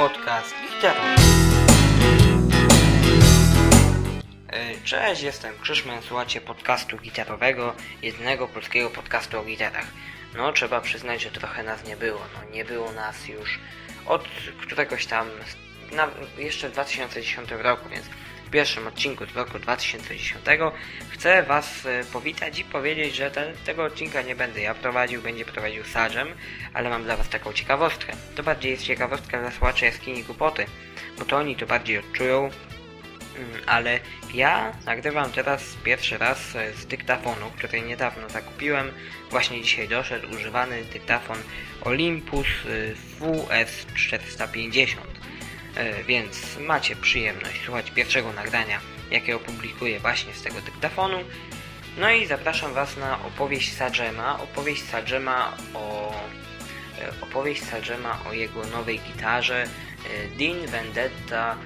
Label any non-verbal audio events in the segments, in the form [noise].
podcast gitarowy. E, Cześć, jestem Krzyszman, słuchacie podcastu gitarowego, jedynego polskiego podcastu o gitarach. No, trzeba przyznać, że trochę nas nie było. No, nie było nas już od któregoś tam, na, jeszcze w 2010 roku, więc w pierwszym odcinku z roku 2010 chcę Was e, powitać i powiedzieć, że ten, tego odcinka nie będę ja prowadził, będzie prowadził Sargem, ale mam dla Was taką ciekawostkę. To bardziej jest ciekawostka dla słuchaczy jaskini głupoty, bo to oni to bardziej odczują, Mm, ale ja nagrywam teraz pierwszy raz e, z dyktafonu, który niedawno zakupiłem. Właśnie dzisiaj doszedł używany dyktafon Olympus e, WS450. E, Więc macie przyjemność słuchać pierwszego nagrania, jakie opublikuję właśnie z tego dyktafonu. No i zapraszam Was na opowieść Sajema. Opowieść Sajema o e, opowieść Sajema o jego nowej gitarze e, Dean Vendetta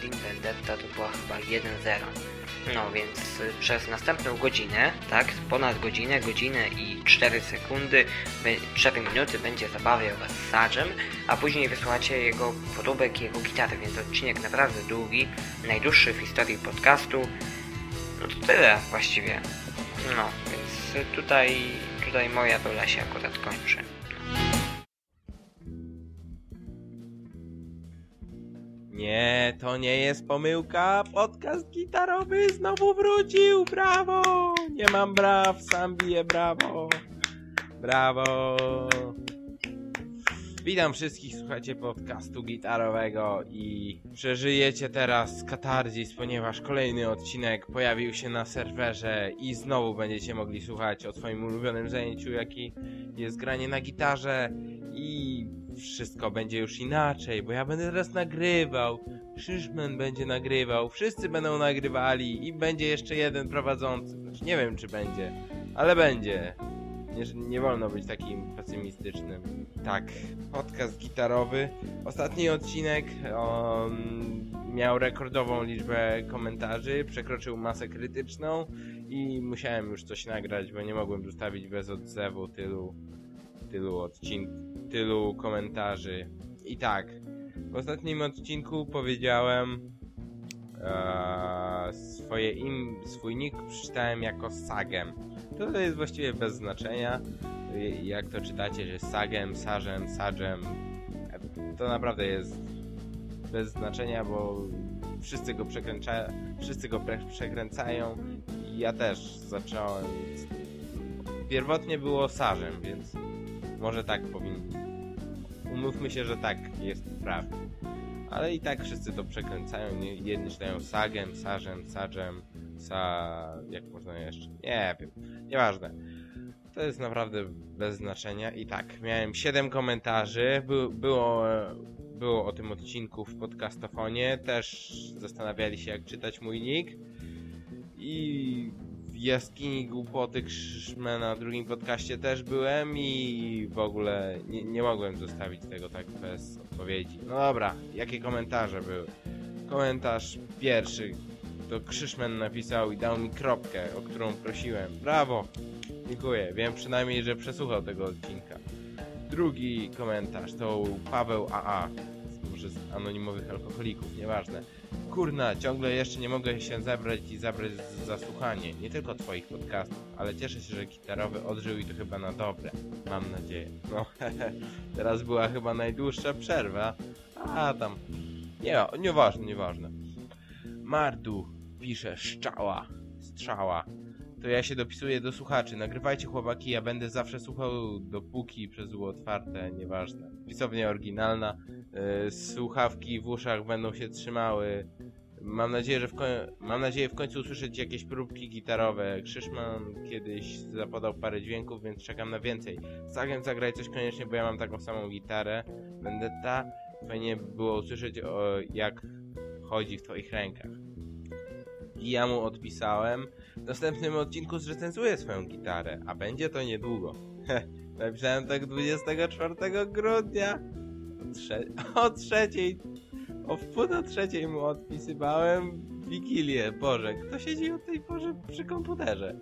Dean Vendetta to była chyba 1.0 no więc y, przez następną godzinę, tak, ponad godzinę, godzinę i 4 sekundy, be- 4 minuty będzie zabawiał Was Sargem, a później wysłuchacie jego podróbek jego gitary, więc odcinek naprawdę długi, najdłuższy w historii podcastu. No to tyle właściwie. No, więc tutaj, tutaj moja rola się akurat kończy. Nie, to nie jest pomyłka. Podcast gitarowy znowu wrócił. Brawo! Nie mam braw, sam biję brawo. Brawo! Witam wszystkich, słuchacie podcastu gitarowego i przeżyjecie teraz katarzis, ponieważ kolejny odcinek pojawił się na serwerze i znowu będziecie mogli słuchać o swoim ulubionym zajęciu, jaki jest granie na gitarze i wszystko będzie już inaczej, bo ja będę teraz nagrywał, Krzyszman będzie nagrywał, wszyscy będą nagrywali i będzie jeszcze jeden prowadzący. Znaczy, nie wiem czy będzie, ale będzie. Nie, nie wolno być takim pesymistycznym. Tak, podcast gitarowy. Ostatni odcinek miał rekordową liczbę komentarzy, przekroczył masę krytyczną i musiałem już coś nagrać, bo nie mogłem zostawić bez odzewu tylu, tylu odcinków, tylu komentarzy. I tak, w ostatnim odcinku powiedziałem e, swoje im, swój nick przeczytałem jako Sagem. To jest właściwie bez znaczenia. Jak to czytacie, że Sagem, Sarzem, Sadżem, to naprawdę jest bez znaczenia, bo wszyscy go przekręcają, wszyscy go przekręcają ja też zacząłem. Pierwotnie było Sarzem, więc może tak powinni. Umówmy się, że tak jest prawda. Ale i tak wszyscy to przekręcają. Jedni czytają Sagem, Sarzem, Sadżem, Sa... jak można jeszcze? Nie wiem. Nieważne. To jest naprawdę bez znaczenia. I tak, miałem 7 komentarzy. By, było, było o tym odcinku w podcastofonie. Też zastanawiali się, jak czytać mój nick. I jaskini głupoty Krzyszme na drugim podcaście też byłem i w ogóle nie, nie mogłem zostawić tego tak bez odpowiedzi. No dobra, jakie komentarze były? Komentarz pierwszy to Krzyszmen napisał i dał mi kropkę, o którą prosiłem. Brawo! Dziękuję, wiem przynajmniej, że przesłuchał tego odcinka. Drugi komentarz to Paweł AA, może z anonimowych alkoholików, nieważne. Kurna, ciągle jeszcze nie mogę się zebrać i zabrać za słuchanie. Nie tylko twoich podcastów, ale cieszę się, że gitarowy odżył i to chyba na dobre. Mam nadzieję. No, [laughs] teraz była chyba najdłuższa przerwa. A tam. Nie, nieważne, nieważne. Mardu pisze szczała, strzała. To ja się dopisuję do słuchaczy. Nagrywajcie chłopaki, ja będę zawsze słuchał dopóki przez było otwarte, nieważne. Pisownia oryginalna. Yy, słuchawki w uszach będą się trzymały. Mam nadzieję, że w, mam nadzieję w końcu usłyszeć jakieś próbki gitarowe. Krzyszman kiedyś zapodał parę dźwięków, więc czekam na więcej. Zagiem zagraj coś koniecznie, bo ja mam taką samą gitarę. Vendetta. Fajnie by było usłyszeć, o, jak chodzi w twoich rękach. I ja mu odpisałem. W następnym odcinku zrecenzuję swoją gitarę, a będzie to niedługo. Napisałem tak 24 grudnia. O, trze o trzeciej o wpół do trzeciej mu odpisywałem Wigilię. Boże, kto siedzi o tej porze przy komputerze?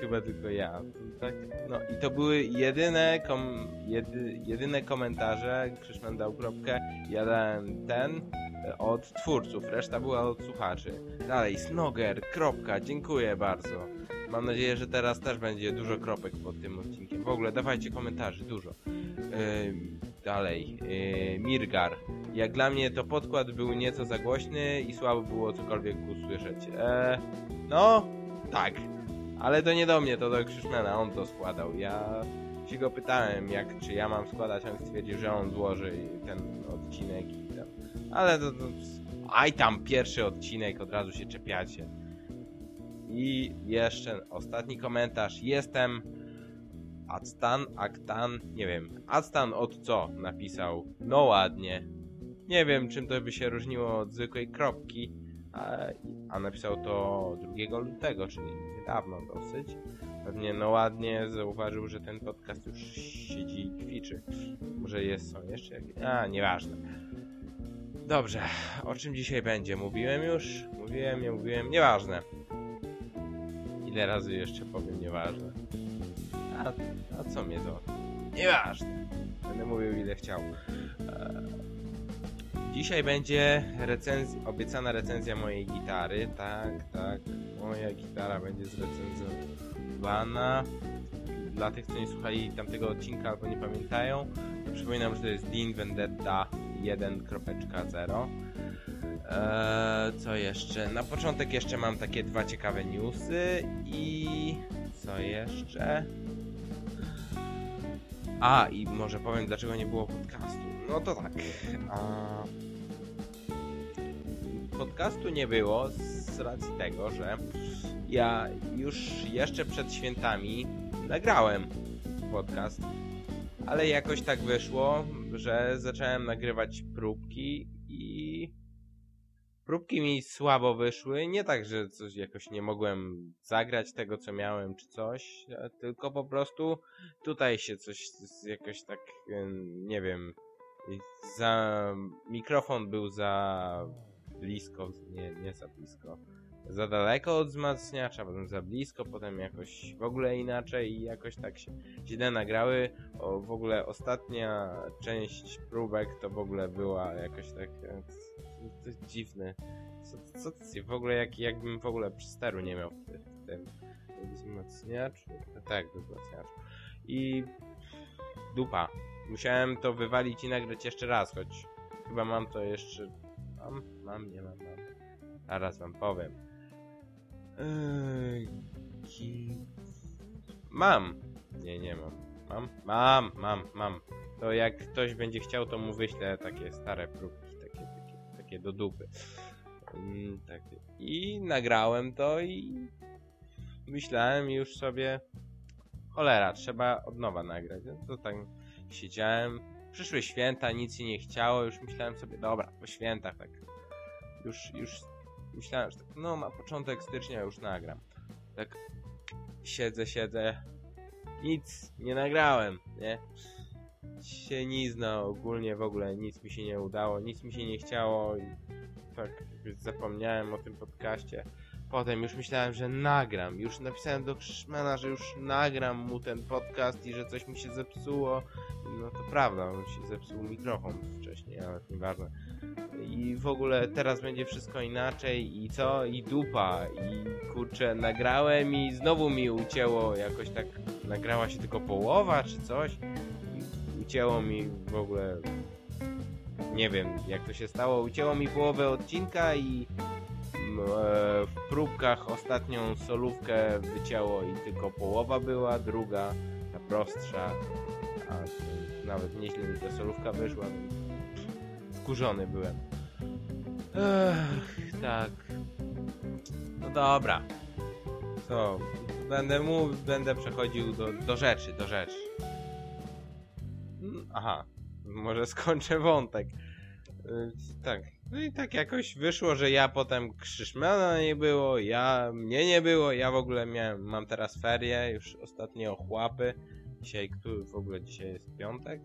Chyba tylko ja. Tak? No i to były jedyne, kom, jedy, jedyne komentarze. Krzyszman dał kropkę, ja dałem ten e, od twórców, reszta była od słuchaczy. Dalej, Snoger, kropka, dziękuję bardzo. Mam nadzieję, że teraz też będzie dużo kropek pod tym odcinkiem. W ogóle dawajcie komentarzy, dużo. Yy, dalej, yy, Mirgar. Jak dla mnie to podkład był nieco za głośny i słabo było cokolwiek usłyszeć. Eee, no, tak. Ale to nie do mnie, to do Krzyszmana, on to składał. Ja się go pytałem, jak, czy ja mam składać, on stwierdził, że on złoży ten odcinek i tam. Ale to, to aj tam pierwszy odcinek, od razu się czepiacie. I jeszcze ostatni komentarz. Jestem Adstan, Aktan, nie wiem. Adstan od co napisał? No ładnie. Nie wiem, czym to by się różniło od zwykłej kropki, a, napisał to 2 lutego, czyli niedawno dosyć. Pewnie no ładnie zauważył, że ten podcast już siedzi i kwiczy. Może jest, są jeszcze jakieś... A, nieważne. Dobrze, o czym dzisiaj będzie? Mówiłem już? Mówiłem, nie mówiłem, nieważne. Ile razy jeszcze powiem nieważne? A, a co mnie to? Nieważne. Będę mówił ile chciał. Dzisiaj będzie recenzja, obiecana recenzja mojej gitary. Tak, tak. Moja gitara będzie zrecenzowana. Dla tych, co nie słuchali tamtego odcinka albo nie pamiętają, to przypominam, że to jest Dean Vendetta 1.0. Eee, co jeszcze? Na początek jeszcze mam takie dwa ciekawe newsy i co jeszcze? A, i może powiem dlaczego nie było podcastu. No to tak. A... Podcastu nie było z racji tego, że ja już jeszcze przed świętami nagrałem podcast, ale jakoś tak wyszło, że zacząłem nagrywać próbki próbki mi słabo wyszły. Nie tak, że coś jakoś nie mogłem zagrać tego, co miałem, czy coś, tylko po prostu tutaj się coś jakoś tak, nie wiem, za mikrofon był za blisko, nie, nie za blisko, za daleko od wzmacniacza, potem za blisko, potem jakoś w ogóle inaczej i jakoś tak się źle nagrały. O, w ogóle ostatnia część próbek to w ogóle była jakoś tak to jest dziwne. Co, co to w ogóle jak, jakbym w ogóle przysteru nie miał w, tym wzmacniaczu? Tak, wzmacniaczu. I dupa. Musiałem to wywalić i nagrać jeszcze raz, choć chyba mam to jeszcze... Mam? Mam? Nie mam, mam. Zaraz wam powiem. Mam. Nie, nie mam. Mam? Mam, mam, mam. To jak ktoś będzie chciał, to mu wyślę takie stare próbki, takie, do dupy. Mm, tak. I nagrałem to i myślałem już sobie cholera, trzeba od nowa nagrać. No to tak siedziałem. Przyszły święta, nic się nie chciało, już myślałem sobie, dobra, po świętach tak. Już, już myślałem, że tak, no na początek stycznia już nagram. Tak siedzę, siedzę. Nic nie nagrałem, nie? Się nizna ogólnie w ogóle nic mi się nie udało, nic mi się nie chciało i tak zapomniałem o tym podcaście. Potem już myślałem, że nagram. Już napisałem do Krzyszmana, że już nagram mu ten podcast i że coś mi się zepsuło. No to prawda, on się zepsuł mikrofon wcześniej, ale nieważne. I w ogóle teraz będzie wszystko inaczej i co? I dupa. I kurczę, nagrałem i znowu mi ucięło jakoś tak. Nagrała się tylko połowa czy coś. Ucięło mi w ogóle. Nie wiem jak to się stało. Ucięło mi połowę odcinka i E, w próbkach ostatnią solówkę wycięło i tylko połowa była, druga, ta prostsza, a nawet nieźle mi ta solówka wyszła. Wkurzony byłem. Ech, tak. No dobra. Co? Będę mu, będę przechodził do, do rzeczy, do rzeczy. Aha, może skończę wątek. Yy, tak, no i tak jakoś wyszło, że ja potem Krzyszmana nie było, ja, mnie nie było, ja w ogóle miałem, mam teraz ferie, już ostatnie ochłapy. Dzisiaj, który w ogóle dzisiaj jest piątek?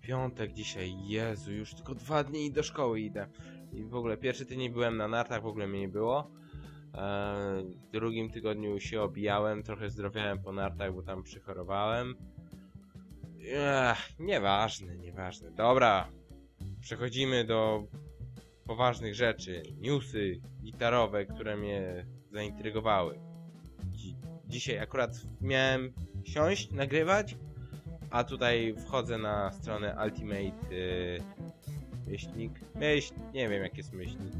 Piątek dzisiaj, Jezu, już tylko dwa dni i do szkoły idę. I w ogóle pierwszy tydzień byłem na nartach, w ogóle mnie nie było. w drugim tygodniu się obijałem, trochę zdrowiałem po nartach, bo tam przychorowałem. Ech, nieważne, nieważne. Dobra, przechodzimy do poważnych rzeczy. Newsy gitarowe, które mnie zaintrygowały. Dzi dzisiaj akurat miałem siąść, nagrywać, a tutaj wchodzę na stronę Ultimate yy, myślnik, myśl, nie wiem jak jest myślnik,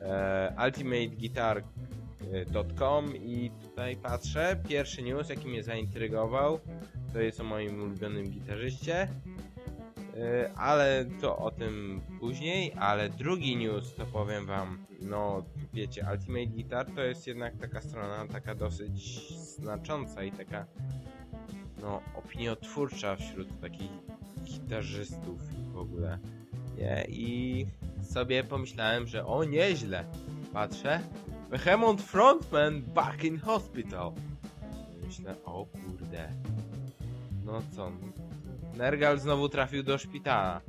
e, ultimateguitar.com i tutaj patrzę, pierwszy news jaki mnie zaintrygował to jest o moim ulubionym gitarzyście e, ale to o tym później, ale drugi news to powiem wam, no wiecie, Ultimate Guitar to jest jednak taka strona, taka dosyć znacząca i taka no opiniotwórcza wśród takich gitarzystów w ogóle. Nie? I sobie pomyślałem, że o nieźle. Patrzę, Behemoth Frontman back in hospital. Myślę, o kurde. No co? Nergal znowu trafił do szpitala.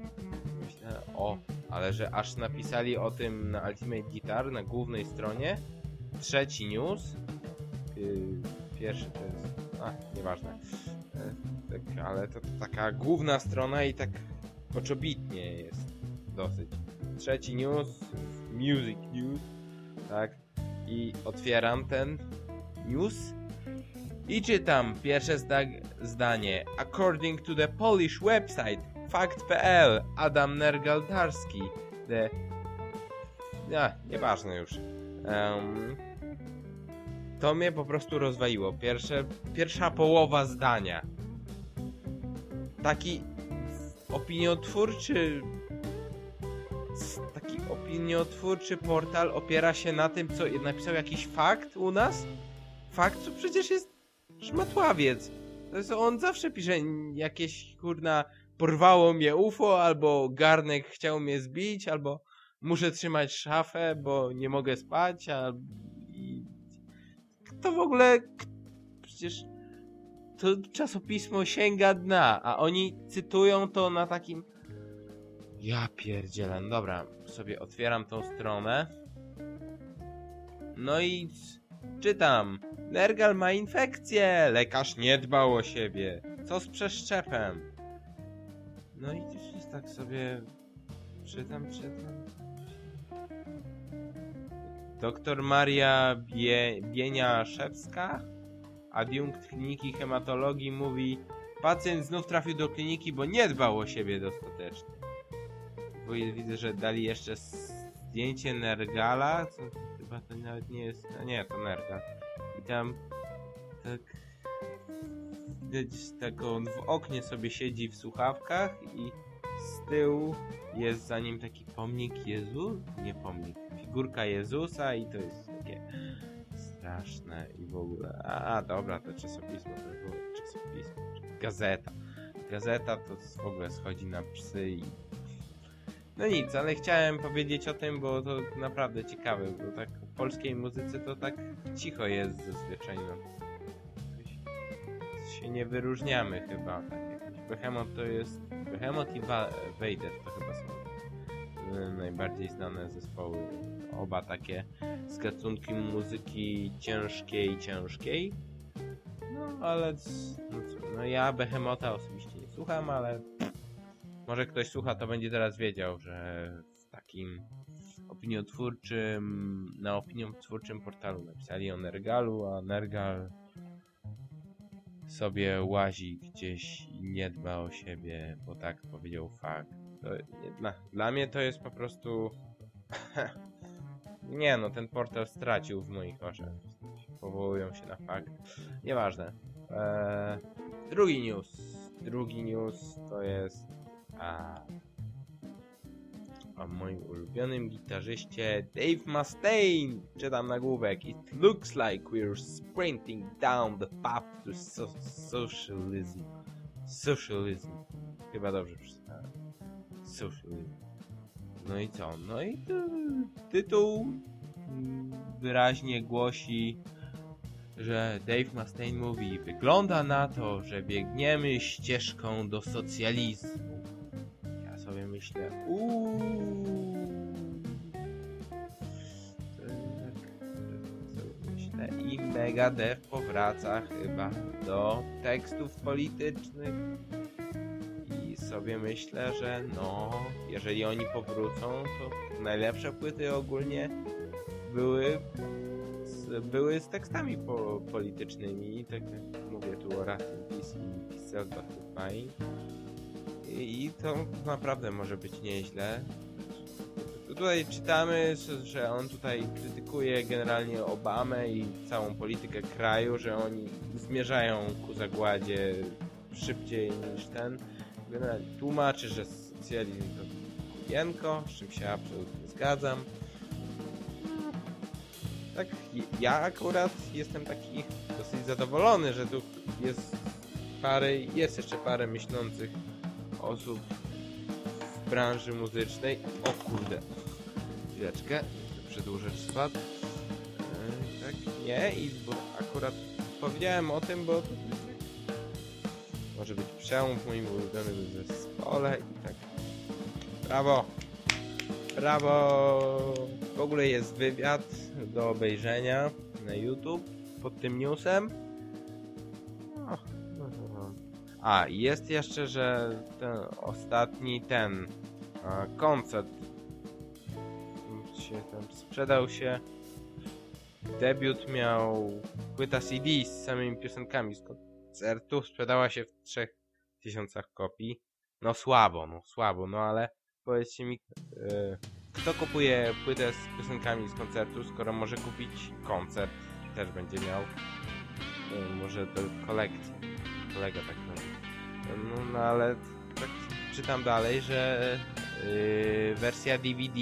Myślę, o, ale że aż napisali o tym na Ultimate Guitar, na głównej stronie. Trzeci news. Yy, pierwszy to jest... A, nieważne. E, tak, ale to, to taka główna strona i tak oczobitnie jest dosyć. Trzeci news, music news, tak? I otwieram ten news i czytam pierwsze zda zdanie. According to the Polish website fact.pl Adam Nergaldarski the... Ja, nieważne już. Um, to mnie po prostu rozwaliło. Pierwsze, pierwsza połowa zdania. Taki opiniotwórczy taki opiniotwórczy portal opiera się na tym, co napisał jakiś fakt u nas? Fakt, co przecież jest szmatławiec. To jest, on zawsze pisze jakieś, kurna, porwało mnie UFO, albo garnek chciał mnie zbić, albo muszę trzymać szafę, bo nie mogę spać, a... I... Kto w ogóle... Przecież to czasopismo sięga dna, a oni cytują to na takim ja pierdzielę, dobra, sobie otwieram tą stronę. No i czytam. Nergal ma infekcję, lekarz nie dbał o siebie. Co z przeszczepem? No i już tak sobie czytam, czytam. Doktor Maria Bie Bieniaszewska, adiunkt kliniki hematologii mówi Pacjent znów trafił do kliniki, bo nie dbał o siebie dostatecznie bo widzę, że dali jeszcze zdjęcie Nergala, co chyba to nawet nie jest, no nie, to Nergal. I tam tak widać tak on w oknie sobie siedzi w słuchawkach i z tyłu jest za nim taki pomnik Jezu, nie pomnik, figurka Jezusa i to jest takie straszne i w ogóle, a dobra, to czasopismo, to było czasopismo, gazeta. Gazeta to w ogóle schodzi na psy i no nic, ale chciałem powiedzieć o tym, bo to naprawdę ciekawe, bo tak w polskiej muzyce to tak cicho jest zazwyczaj, no. się nie wyróżniamy chyba, tak jakoś. Behemoth to jest... Behemoth i Vader to chyba są e, najbardziej znane zespoły. Oba takie z gatunki muzyki ciężkiej, ciężkiej. No, ale no, co, no ja Behemota osobiście nie słucham, ale może ktoś słucha, to będzie teraz wiedział, że w takim opiniotwórczym, na opiniotwórczym portalu napisali o Nergalu, a Nergal sobie łazi gdzieś i nie dba o siebie, bo tak powiedział fakt. Dla, dla mnie to jest po prostu... [laughs] nie no, ten portal stracił w moich oczach. Powołują się na fakt. Nieważne. Eee, drugi news. Drugi news to jest a, o moim ulubionym gitarzyście Dave Mustaine. Czytam nagłówek. It looks like we're sprinting down the path to so socialism. Socialism. Chyba dobrze przeczytałem. Socialism. No i co? No i tytuł wyraźnie głosi że Dave Mustaine mówi Wygląda na to, że biegniemy ścieżką do socjalizmu myślę, uuu. i Megadeth powraca chyba do tekstów politycznych. I sobie myślę, że no, jeżeli oni powrócą, to najlepsze płyty ogólnie były z, były z tekstami po, politycznymi, tak jak mówię tu o Rust in Peace i Self Justifying I, to naprawdę może być nieźle. Tutaj czytamy, że on tutaj krytykuje generalnie Obamę i całą politykę kraju, że oni zmierzają ku zagładzie szybciej niż ten. Generalnie tłumaczy, że socjalizm to kujenko, z czym się absolutnie zgadzam. Tak, ja akurat jestem taki dosyć zadowolony, że tu jest parę, jest jeszcze parę myślących osób w branży muzycznej. O kurde, chwileczkę, przedłużę spad. Yy, tak, nie, i bo akurat powiedziałem o tym, bo może być przełom w moim ulubionym zespole i tak. Brawo! Brawo! W ogóle jest wywiad do obejrzenia na YouTube pod tym newsem. A, jest jeszcze, że ten ostatni ten koncert się tam sprzedał się. Debiut miał płyta CD z samymi piosenkami z koncertu. Sprzedała się w 3000 kopii. No słabo, no słabo, no ale powiedzcie mi, yy, kto kupuje płytę z piosenkami z koncertu, skoro może kupić koncert? Też będzie miał. Yy, może do kolekcji. Kolega tak. No, no ale tak czytam dalej, że yy, wersja DVD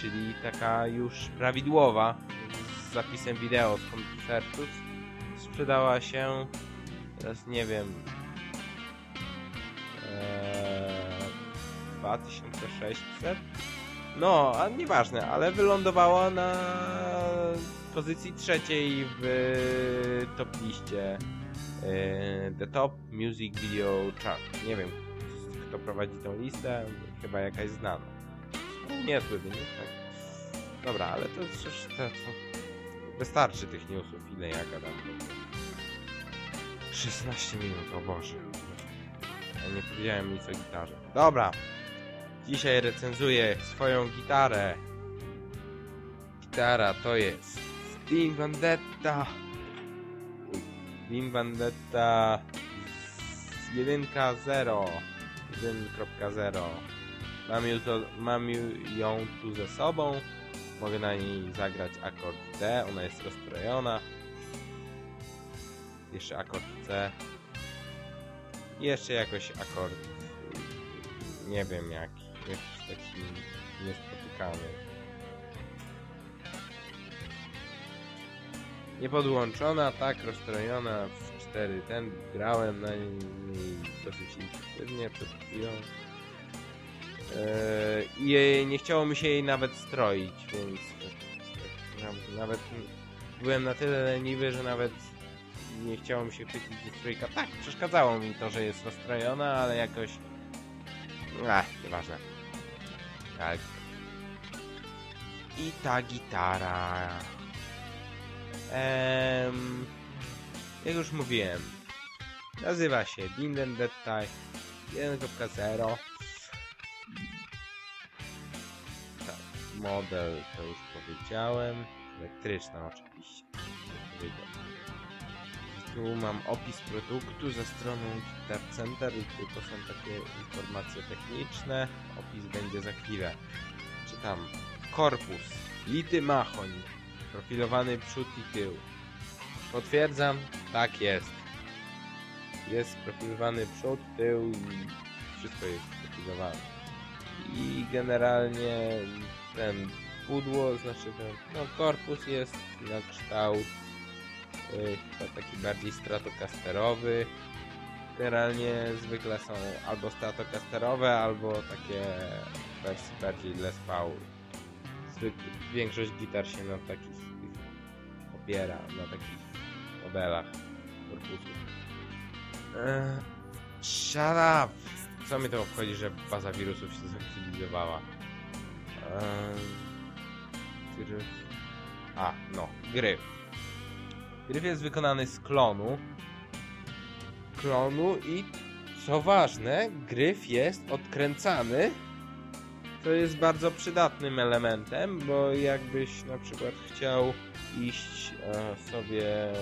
czyli taka już prawidłowa z zapisem wideo z koncertu sprzedała się teraz nie wiem ee, 2600 no, a nieważne, ale wylądowała na pozycji trzeciej w top liście. e, The Top Music Video Chart. Nie wiem, kto prowadzi tą listę, chyba jakaś znana niezły wynik, tak. Dobra, ale to przecież to wystarczy tych newsów, ile ja gadam. 16 minut, o Boże. Ja nie powiedziałem nic o gitarze. Dobra. Dzisiaj recenzuję swoją gitarę. Gitara to jest Steam Vendetta. Steam Vendetta 1.0 1.0 Mam, mam ją tu ze sobą. Mogę na niej zagrać akord D. Ona jest rozstrojona. Jeszcze akord C. Jeszcze jakoś akord nie wiem jaki. Jakiś taki niespotykany. Niepodłączona, tak, rozstrojona w 4 ten. Grałem na niej dosyć intensywnie przed chwilą. Yy, I nie chciało mi się jej nawet stroić, więc nawet byłem na tyle leniwy, że nawet nie chciało mi się chwycić do strójka. Tak, przeszkadzało mi to, że jest rozstrojona, ale jakoś... Ach, nieważne. Tak. I ta gitara... Ehm, jak już mówiłem, nazywa się Binden Dead 1.0 model to już powiedziałem. Elektryczna oczywiście. Tu mam opis produktu ze stroną Guitar Center i to są takie informacje techniczne. Opis będzie za chwilę. Czytam. Korpus. Lity machoń. Profilowany przód i tył. Potwierdzam. Tak jest. Jest profilowany przód, tył i wszystko jest profilowane. I generalnie ten pudło, znaczy ten, no korpus jest na kształt yy, chyba taki bardziej stratokasterowy. Generalnie zwykle są albo stratokasterowe, albo takie wersje bardziej Les Paul. Większość gitar się na takich opiera, na takich modelach korpusów. Eee, shut up! Co mi to obchodzi, że baza wirusów się zaktywizowała? A, no, gryf. Gryf jest wykonany z klonu. Klonu i co ważne, gryf jest odkręcany. To jest bardzo przydatnym elementem, bo jakbyś na przykład chciał iść e, sobie,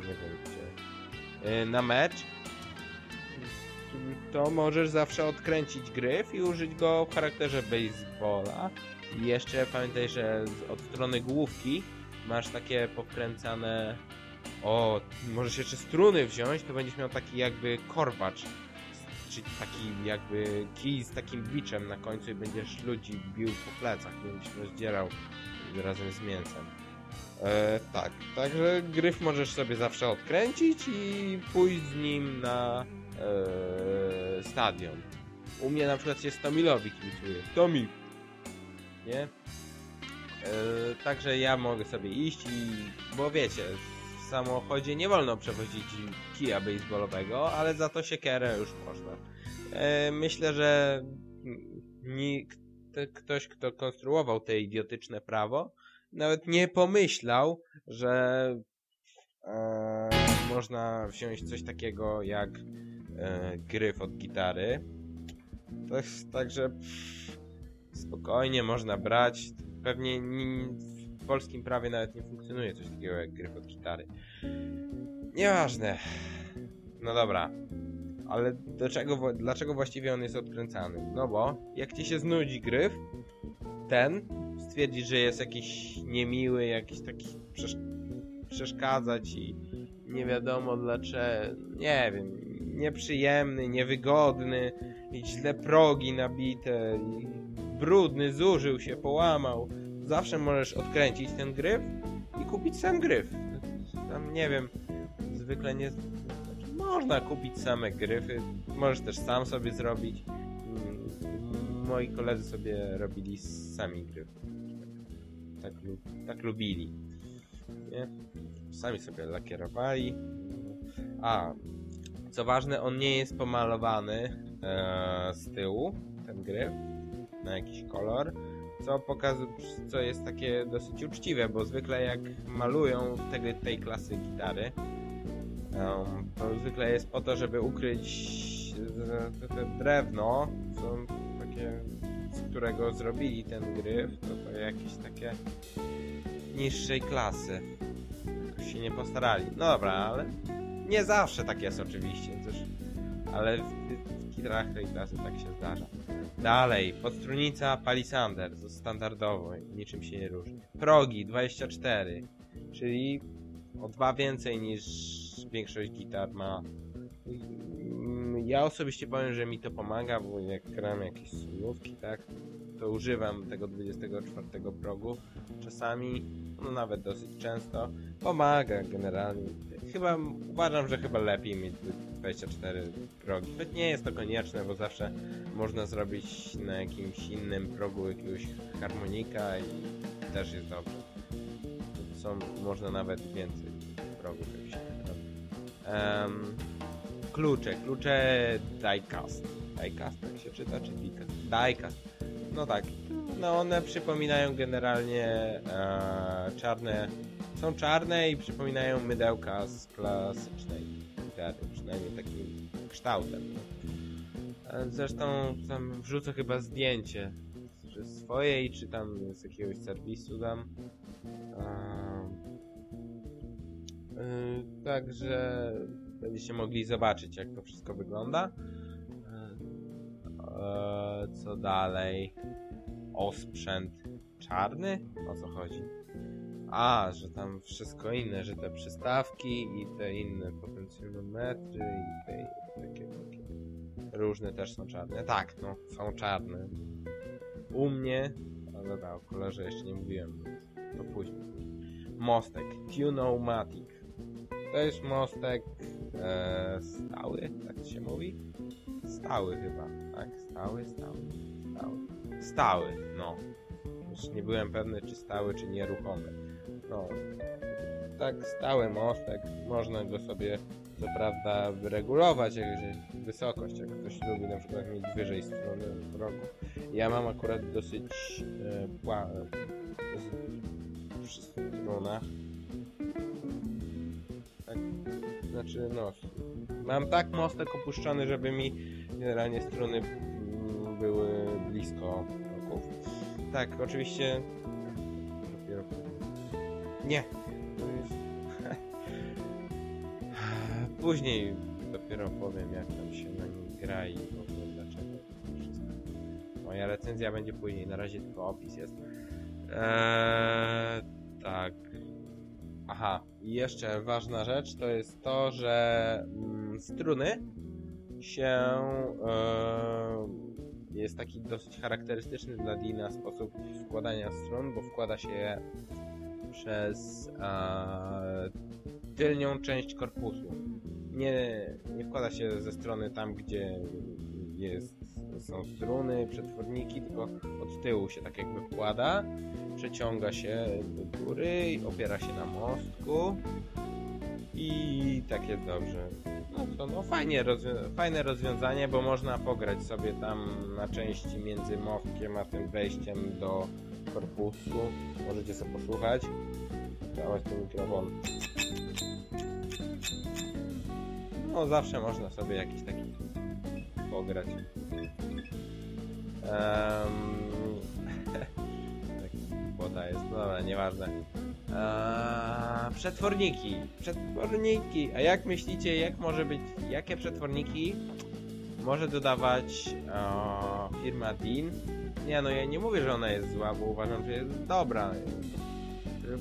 nie wiem gdzie, e, na mecz, to możesz zawsze odkręcić gryf i użyć go w charakterze baseballa. I jeszcze pamiętaj, że od strony główki masz takie pokręcane. O, możesz jeszcze struny wziąć, to będziesz miał taki jakby korbacz. Czyli taki jakby kij z takim biczem na końcu i będziesz ludzi bił po plecach, będziesz rozdzierał razem z mięsem. E, tak, także gryf możesz sobie zawsze odkręcić i pójść z nim na e, stadion. U mnie na przykład się Stomilowi kibicuje. Tomil! Nie? E, także ja mogę sobie iść i... Bo wiecie, samochodzie nie wolno przewozić kija baseballowego, ale za to siekierę już można. E, myślę, że nikt, ktoś, kto konstruował te idiotyczne prawo, nawet nie pomyślał, że e, można wziąć coś takiego jak e, gryf od gitary. Także pff, spokojnie można brać. Pewnie ni, w polskim prawie nawet nie funkcjonuje coś takiego jak gryf od gitary. Nieważne. No dobra. Ale do czego, dlaczego właściwie on jest odkręcany? No bo jak ci się znudzi gryf, ten stwierdzi, że jest jakiś niemiły, jakiś taki przesz przeszkadza ci, nie wiadomo dlaczego, nie wiem, nieprzyjemny, niewygodny, i źle progi nabite, i brudny, zużył się, połamał. Zawsze możesz odkręcić ten gryf i kupić sam gryf. Tam nie wiem, zwykle nie. Znaczy, można kupić same gryfy, możesz też sam sobie zrobić. Mm, Moi koledzy sobie robili sami gryfy. Tak, tak lubili. Nie? Sami sobie lakierowali. A, co ważne, on nie jest pomalowany e, z tyłu, ten gryf, na jakiś kolor, co pokazuje, co jest takie dosyć uczciwe, bo zwykle jak malują tego, tej klasy gitary, em, to zwykle jest po to, żeby ukryć te drewno, co takie, z którego zrobili ten gryf, to, to jakieś takie niższej klasy. Jakoś się nie postarali. No dobra, ale nie zawsze tak jest oczywiście, też, ale w gitarach tej klasy tak się zdarza. Dalej, podstrunica Palisander, standardowo, niczym się nie różni. Progi 24, czyli o dwa więcej niż większość gitar ma. Mm, Ja osobiście powiem, że mi to pomaga, bo jak gram jakieś solówki, tak, to używam tego 24 progu czasami, no nawet dosyć często. Pomaga generalnie. Chyba uważam, że chyba lepiej mieć 24 progi. Choć nie jest to konieczne, bo zawsze można zrobić na jakimś innym progu jakiegoś harmonika i też jest dobrze. Są, można nawet więcej progów jak się robi. Em, klucze, klucze diecast. Diecast tak się czyta, czy diecast? Diecast. No tak, no one przypominają generalnie e, czarne, są czarne i przypominają mydełka z klasycznej gitary, przynajmniej takim kształtem. E, Zresztą tam wrzucę chyba zdjęcie, czy swojej, czy tam z jakiegoś serwisu dam. Em, y, Także będziecie mogli zobaczyć, jak to wszystko wygląda. E, Co dalej? Osprzęt czarny? O co chodzi? A, że tam wszystko inne, że te przystawki i te inne potencjometry i te takie, takie różne też są czarne. Tak, no, są czarne. U mnie, no dobra, o kolorze jeszcze nie mówiłem, to później. Mostek, Tunomatic. To jest mostek e, stały, tak się mówi? Stały chyba, tak? Stały, stały, stały. Stały, no. Już nie byłem pewny, czy stały, czy nieruchomy. No, tak, stały mostek. Można go sobie, co prawda, wyregulować, jak wysokość, jak ktoś lubi na przykład mieć wyżej strony progu. Ja mam akurat dosyć e, pła, e, przy strunach. Tak, znaczy no, mam tak mostek opuszczony, żeby mi generalnie struny mm, były blisko kroków. Tak, oczywiście nie, [laughs] później dopiero powiem jak tam się na nim gra i w ogóle dlaczego. Moja recenzja będzie później, na razie tylko opis jest. Eee, tak. Aha, i jeszcze ważna rzecz to jest to, że mm, struny się jest taki dosyć charakterystyczny dla Dina sposób wkładania strun, bo wkłada się je przez e, tylnią część korpusu. Nie, nie wkłada się ze strony tam, gdzie jest, są struny, przetworniki, tylko od tyłu się tak jakby wkłada, przeciąga się do góry, opiera się na mostku i tak jest dobrze. No to no fajnie, rozwią- fajne rozwiązanie, bo można pograć sobie tam na części między mostkiem a tym wejściem do korpusu. Możecie sobie posłuchać. Dawać ten mikrofon. No zawsze można sobie jakiś taki pograć. Um, [laughs] taki błota jest, no dobra, nieważne. Eee, przetworniki. Przetworniki. A jak myślicie, jak może być, jakie przetworniki może dodawać eee, firma Dean? Nie no, ja nie mówię, że ona jest zła, bo uważam, że jest dobra.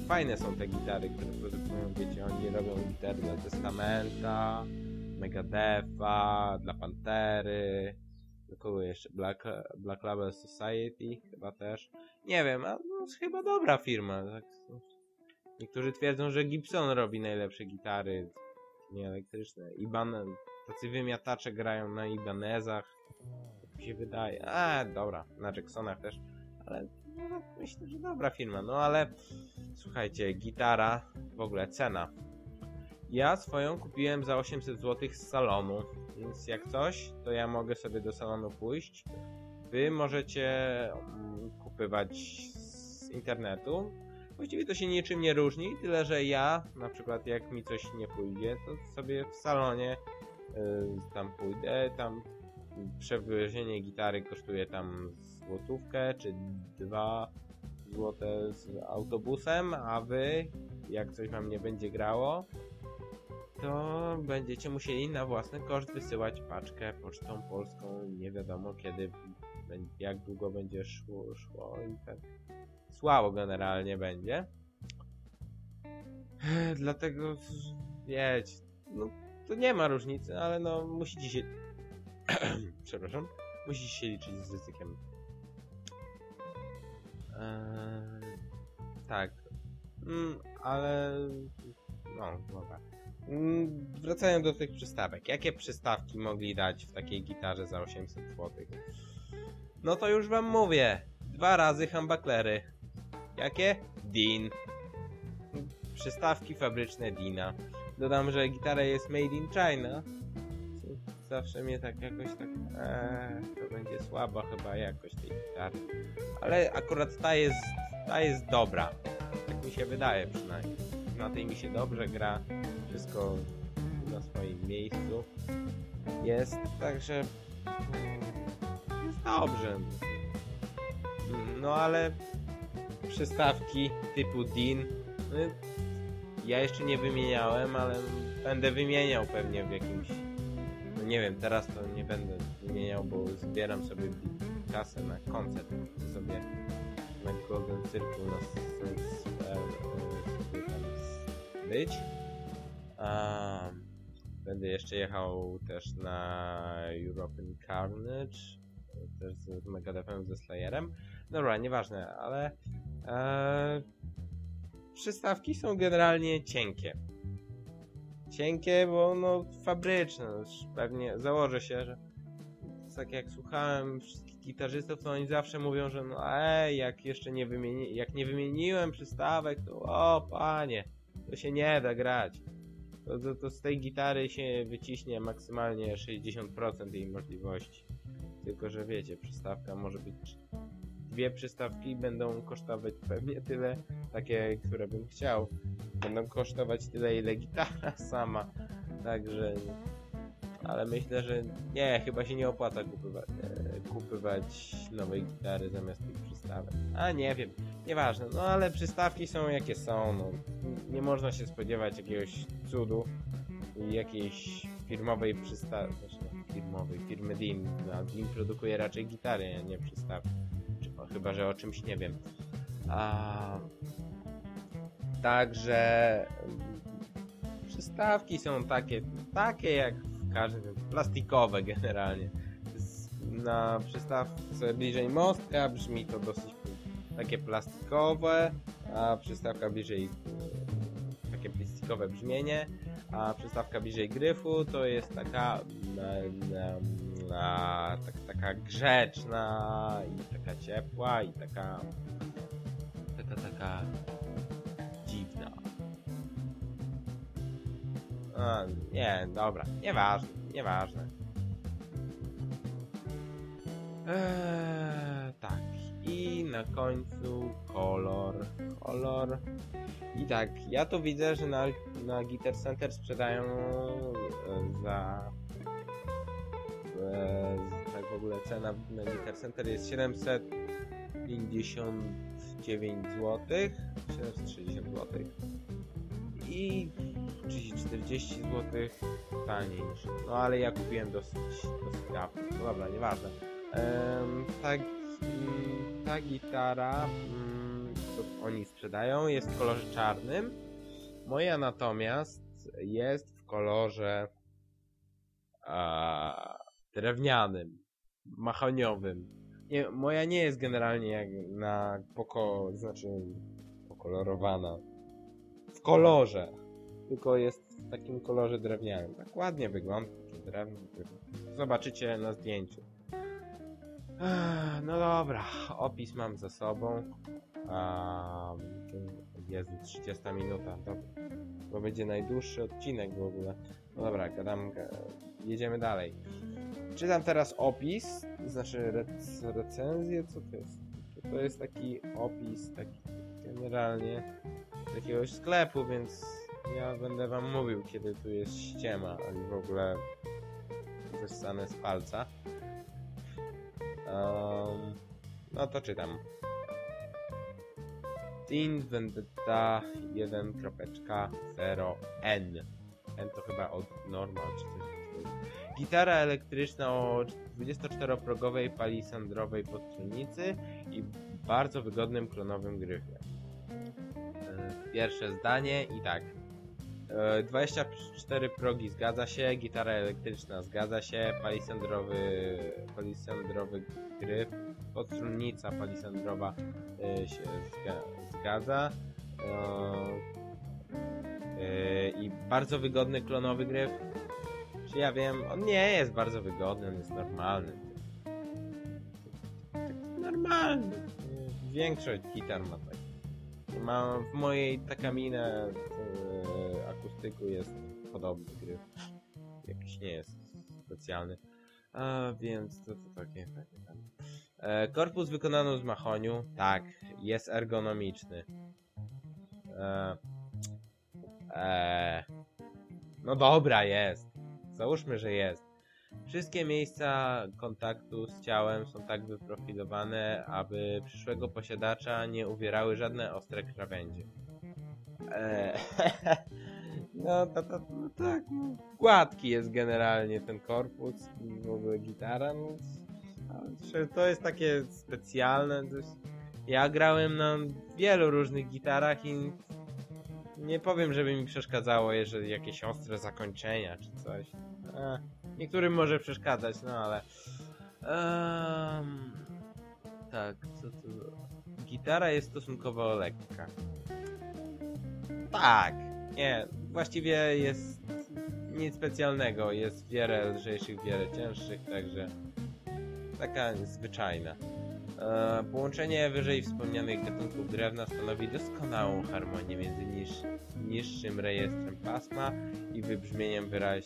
Fajne są te gitary, które produkują, wiecie, oni robią gitary dla Testamenta, Megadefa, dla Pantery, do kogo jeszcze? Black, Black Label Society chyba też. Nie wiem, a no, chyba dobra firma. Tak. Niektórzy twierdzą, że Gibson robi najlepsze gitary nieelektryczne. Iban, tacy wymiatacze grają na Ibanezach. Tak mi się wydaje. A, dobra, na Jacksonach też. Ale no, myślę, że dobra firma. No ale słuchajcie, gitara, w ogóle cena. Ja swoją kupiłem za 800 zł z salonu, więc jak coś, to ja mogę sobie do salonu pójść. Wy możecie mm, kupywać z internetu. Właściwie to się niczym nie różni, tyle że ja, na przykład jak mi coś nie pójdzie, to sobie w salonie y, tam pójdę, tam przewiezienie gitary kosztuje tam złotówkę czy dwa złote z autobusem, a wy, jak coś wam nie będzie grało, to będziecie musieli na własny koszt wysyłać paczkę pocztą polską. Nie wiadomo kiedy, jak długo będzie szło, szło i tak słabo generalnie będzie. Dlatego, wiecie, no to nie ma różnicy, ale no musicie się, [clears throat] przepraszam, musicie się liczyć z ryzykiem. Eee, tak, mm, ale no, dobra. Mm, Wracając do tych przystawek. Jakie przystawki mogli dać w takiej gitarze za 800 zł? No to już wam mówię. Dwa razy humbucklery. Jakie? Dean. Przystawki fabryczne Dina. Dodam, że gitara jest made in China. Zawsze mnie tak jakoś tak... Eee, to będzie słaba chyba jakość tej gitary. Ale akurat ta jest, ta jest dobra. Tak mi się wydaje przynajmniej. Na tej mi się dobrze gra. Wszystko na swoim miejscu jest, także jest dobrze. No ale przystawki typu DIN no, ja jeszcze nie wymieniałem, ale będę wymieniał pewnie w jakimś no nie wiem, teraz to nie będę wymieniał, bo zbieram sobie kasę na koncert. Chcę sobie na Golden Circle na tam być. A, będę jeszcze jechał też na European Carnage, też z Megadefem, ze Slayerem. Dobra, nieważne, ale e, przystawki są generalnie cienkie. Cienkie, bo no fabryczne, no, pewnie założę się, że tak jak słuchałem wszystkich gitarzystów, to oni zawsze mówią, że no ej, jak jeszcze nie wymieni, jak nie wymieniłem przystawek, to o panie, to się nie da grać. To, to, to z tej gitary się wyciśnie maksymalnie 60% jej możliwości. Tylko, że wiecie, przystawka może być dwie przystawki będą kosztować pewnie tyle, takie, które bym chciał. Będą kosztować tyle, ile gitara [laughs] sama. Także... Ale myślę, że nie, chyba się nie opłaca kupywać, e, kupywać nowej gitary zamiast tych przystawek. A nie wiem, nieważne. No ale przystawki są jakie są. No. Nie można się spodziewać jakiegoś cudu i jakiejś firmowej przystawki. Znaczy, firmowej, firmy DIN. No, DIN produkuje raczej gitary, a nie przystawki. Chyba, że o czymś nie wiem. A... Także przystawki są takie, takie jak w każdym, plastikowe generalnie. Na przystawce bliżej mostka brzmi to dosyć takie plastikowe, a przystawka bliżej takie plastikowe brzmienie, a przystawka bliżej gryfu to jest taka a, tak, taka grzeczna i taka ciepła i taka taka taka dziwna. A, nie, dobra, nieważne, nieważne. Eee, tak. I na końcu kolor. Kolor. I tak, ja tu widzę, że na, na Guitar Center sprzedają e, za. E, tak w ogóle cena na Guitar Center jest 759 zł. 760 zł. I czyli 40 zł taniej niż. No ale ja kupiłem dosyć, dosyć dawno. No dobra, nieważne. Mm, ta gitara, mm, co oni sprzedają, jest w kolorze czarnym. Moja natomiast jest w kolorze a, drewnianym, mahoniowym. Nie, moja nie jest generalnie jak na poko, znaczy pokolorowana. W kolorze. Tylko jest w takim kolorze drewnianym. Tak ładnie wygląda. Drewno. Zobaczycie na zdjęciu. No dobra, opis mam za sobą. Jezu, 30 minuta. Dobra. To będzie najdłuższy odcinek w ogóle. No dobra, gadam, ga- jedziemy dalej. Czytam teraz opis, znaczy rec recenzję, co to jest? To jest taki opis, taki generalnie jakiegoś sklepu, więc ja będę wam mówił, kiedy tu jest ściema, a w ogóle wyssane z palca. Um, no to czytam. Teen Vendetta 1.0N. N to chyba od normal czy coś. Gitara elektryczna o 24-progowej palisandrowej podstrunnicy i bardzo wygodnym klonowym gryfie. E, Pierwsze zdanie i tak. E, 24 progi zgadza się, gitara elektryczna zgadza się, palisandrowy, palisandrowy gryf, podstrunnica palisandrowa e, się zga, zgadza. E, e, I bardzo wygodny klonowy gryf. Czy ja wiem, on nie jest bardzo wygodny, on jest normalny. Normalny. Większość gitar ma tak. Ma w mojej Takamine e, akustyku jest podobny gryf. Jakiś nie jest specjalny. A więc to, to takie, takie tam. E, korpus wykonano z mahoniu. Tak, jest ergonomiczny. E, e, no dobra, jest. Załóżmy, że jest. Wszystkie miejsca kontaktu z ciałem są tak wyprofilowane, aby przyszłego posiadacza nie uwierały żadne ostre krawędzie. Eee, [laughs] no to, to, no tak, no, gładki jest generalnie ten korpus, w ogóle gitara, no, to jest takie specjalne. To ja grałem na wielu różnych gitarach i nie powiem, żeby mi przeszkadzało, jeżeli jakieś ostre zakończenia czy coś. E, niektórym może przeszkadzać, no ale. Em, tak, co tu. Gitara jest stosunkowo lekka. Tak, nie, właściwie jest nic specjalnego. Jest wiele lżejszych, wiele cięższych, także taka zwyczajna. E, połączenie wyżej wspomnianych gatunków drewna stanowi doskonałą harmonię między niż, niższym rejestrem pasma i wybrzmieniem wyraź,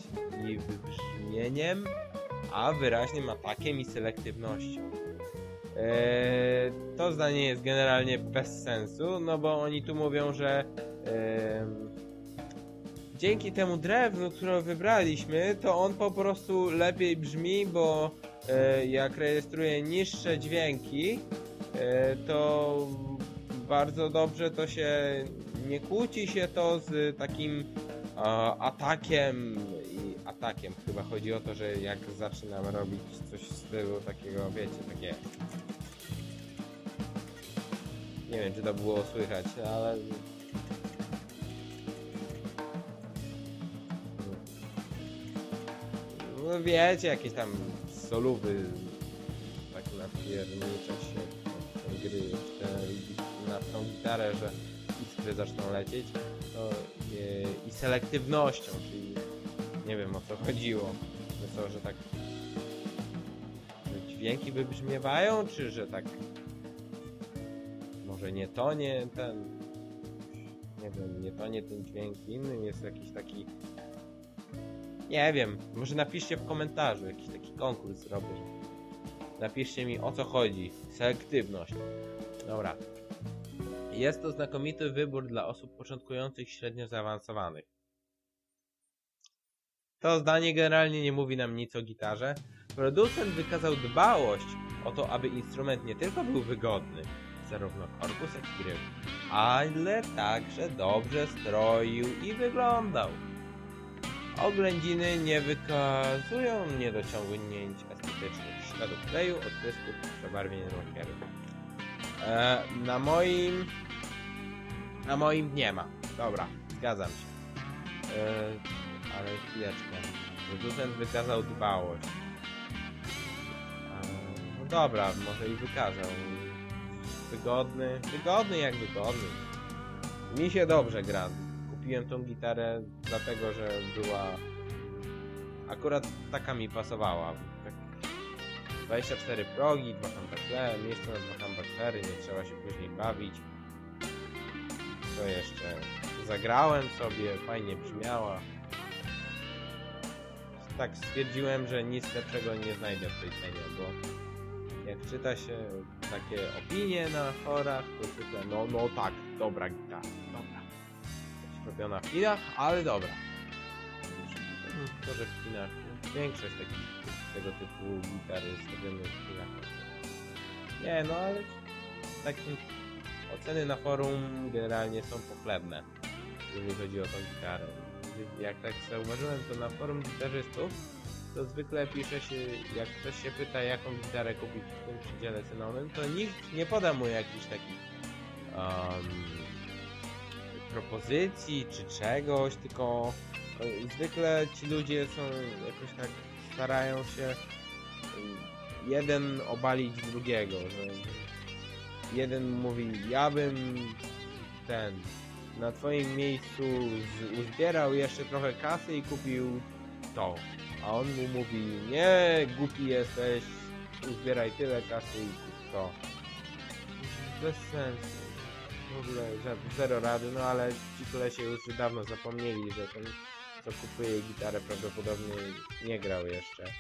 i wybrzmieniem, a wyraźnym atakiem i selektywnością. Eee, to zdanie jest generalnie bez sensu, no bo oni tu mówią, że em, dzięki temu drewnu, które wybraliśmy, to on po prostu lepiej brzmi, bo jak rejestruje niższe dźwięki, e, to bardzo dobrze to się nie kłóci się to z takim e, atakiem. I atakiem. Chyba chodzi o to, że jak zaczynam robić coś w stylu takiego, wiecie, takie nie wiem czy to było słychać, ale no wiecie, jakieś tam solówy tak napiernicza się gry, w tę, na tą gitarę, że iskry zaczną lecieć to, e, i selektywnością, czyli nie wiem o co chodziło. Co, że tak że dźwięki wybrzmiewają, czy że tak może nie tonie ten nie wiem, nie tonie ten dźwięk innym jest jakiś taki nie wiem, może napiszcie w komentarzu, jakiś taki konkurs zrobię. Napiszcie mi o co chodzi. Selektywność. Dobra. Jest to znakomity wybór dla osób początkujących średnio zaawansowanych. To zdanie generalnie nie mówi nam nic o gitarze. Producent wykazał dbałość o to, aby instrument nie tylko był wygodny, zarówno korpus jak i gryf, ale także dobrze stroił i wyglądał. Oględziny nie wykazują niedociągnięć estetycznych, śladów kleju, odprysków, przebarwień lakieru. E, na moim... Na moim nie ma. Dobra, zgadzam się. E, ale chwileczkę. Producent wykazał dbałość. E, no dobra, może i wykazał. Wygodny. Wygodny jak wygodny. Mi się dobrze gra. Kupiłem tą gitarę dlatego, że była... Akurat taka mi pasowała. Tak 24 progi, dwa handbackle, miejsce na dwa handbacklery, nie trzeba się później bawić. Co jeszcze? Zagrałem sobie, fajnie brzmiała. Tak stwierdziłem, że nic lepszego nie znajdę w tej cenie, bo jak czyta się takie opinie na forach, to zwykle no, no tak, dobra gitara, robiona w Chinach, ale dobra. To, że w Chinach większość takich tego typu gitary jest robione w Chinach. Nie, no ale takim oceny na forum generalnie są pochlebne, jeżeli chodzi o tą gitarę. Jak tak zauważyłem, to na forum gitarzystów to zwykle pisze się, jak ktoś się pyta, jaką gitarę kupić w tym przedziale cenowym, to nikt nie poda mu jakichś takich um, propozycji czy czegoś, tylko e, zwykle ci ludzie są jakoś tak starają się e, jeden obalić drugiego, że jeden mówi, ja bym ten na twoim miejscu uzbierał jeszcze trochę kasy i kupił to. A on mu mówi, nie, głupi jesteś, uzbieraj tyle kasy i kup to. Bez sensu. W ogóle zero rady, no ale ci kolesie już dawno zapomnieli, że ten co kupuje gitarę prawdopodobnie nie grał jeszcze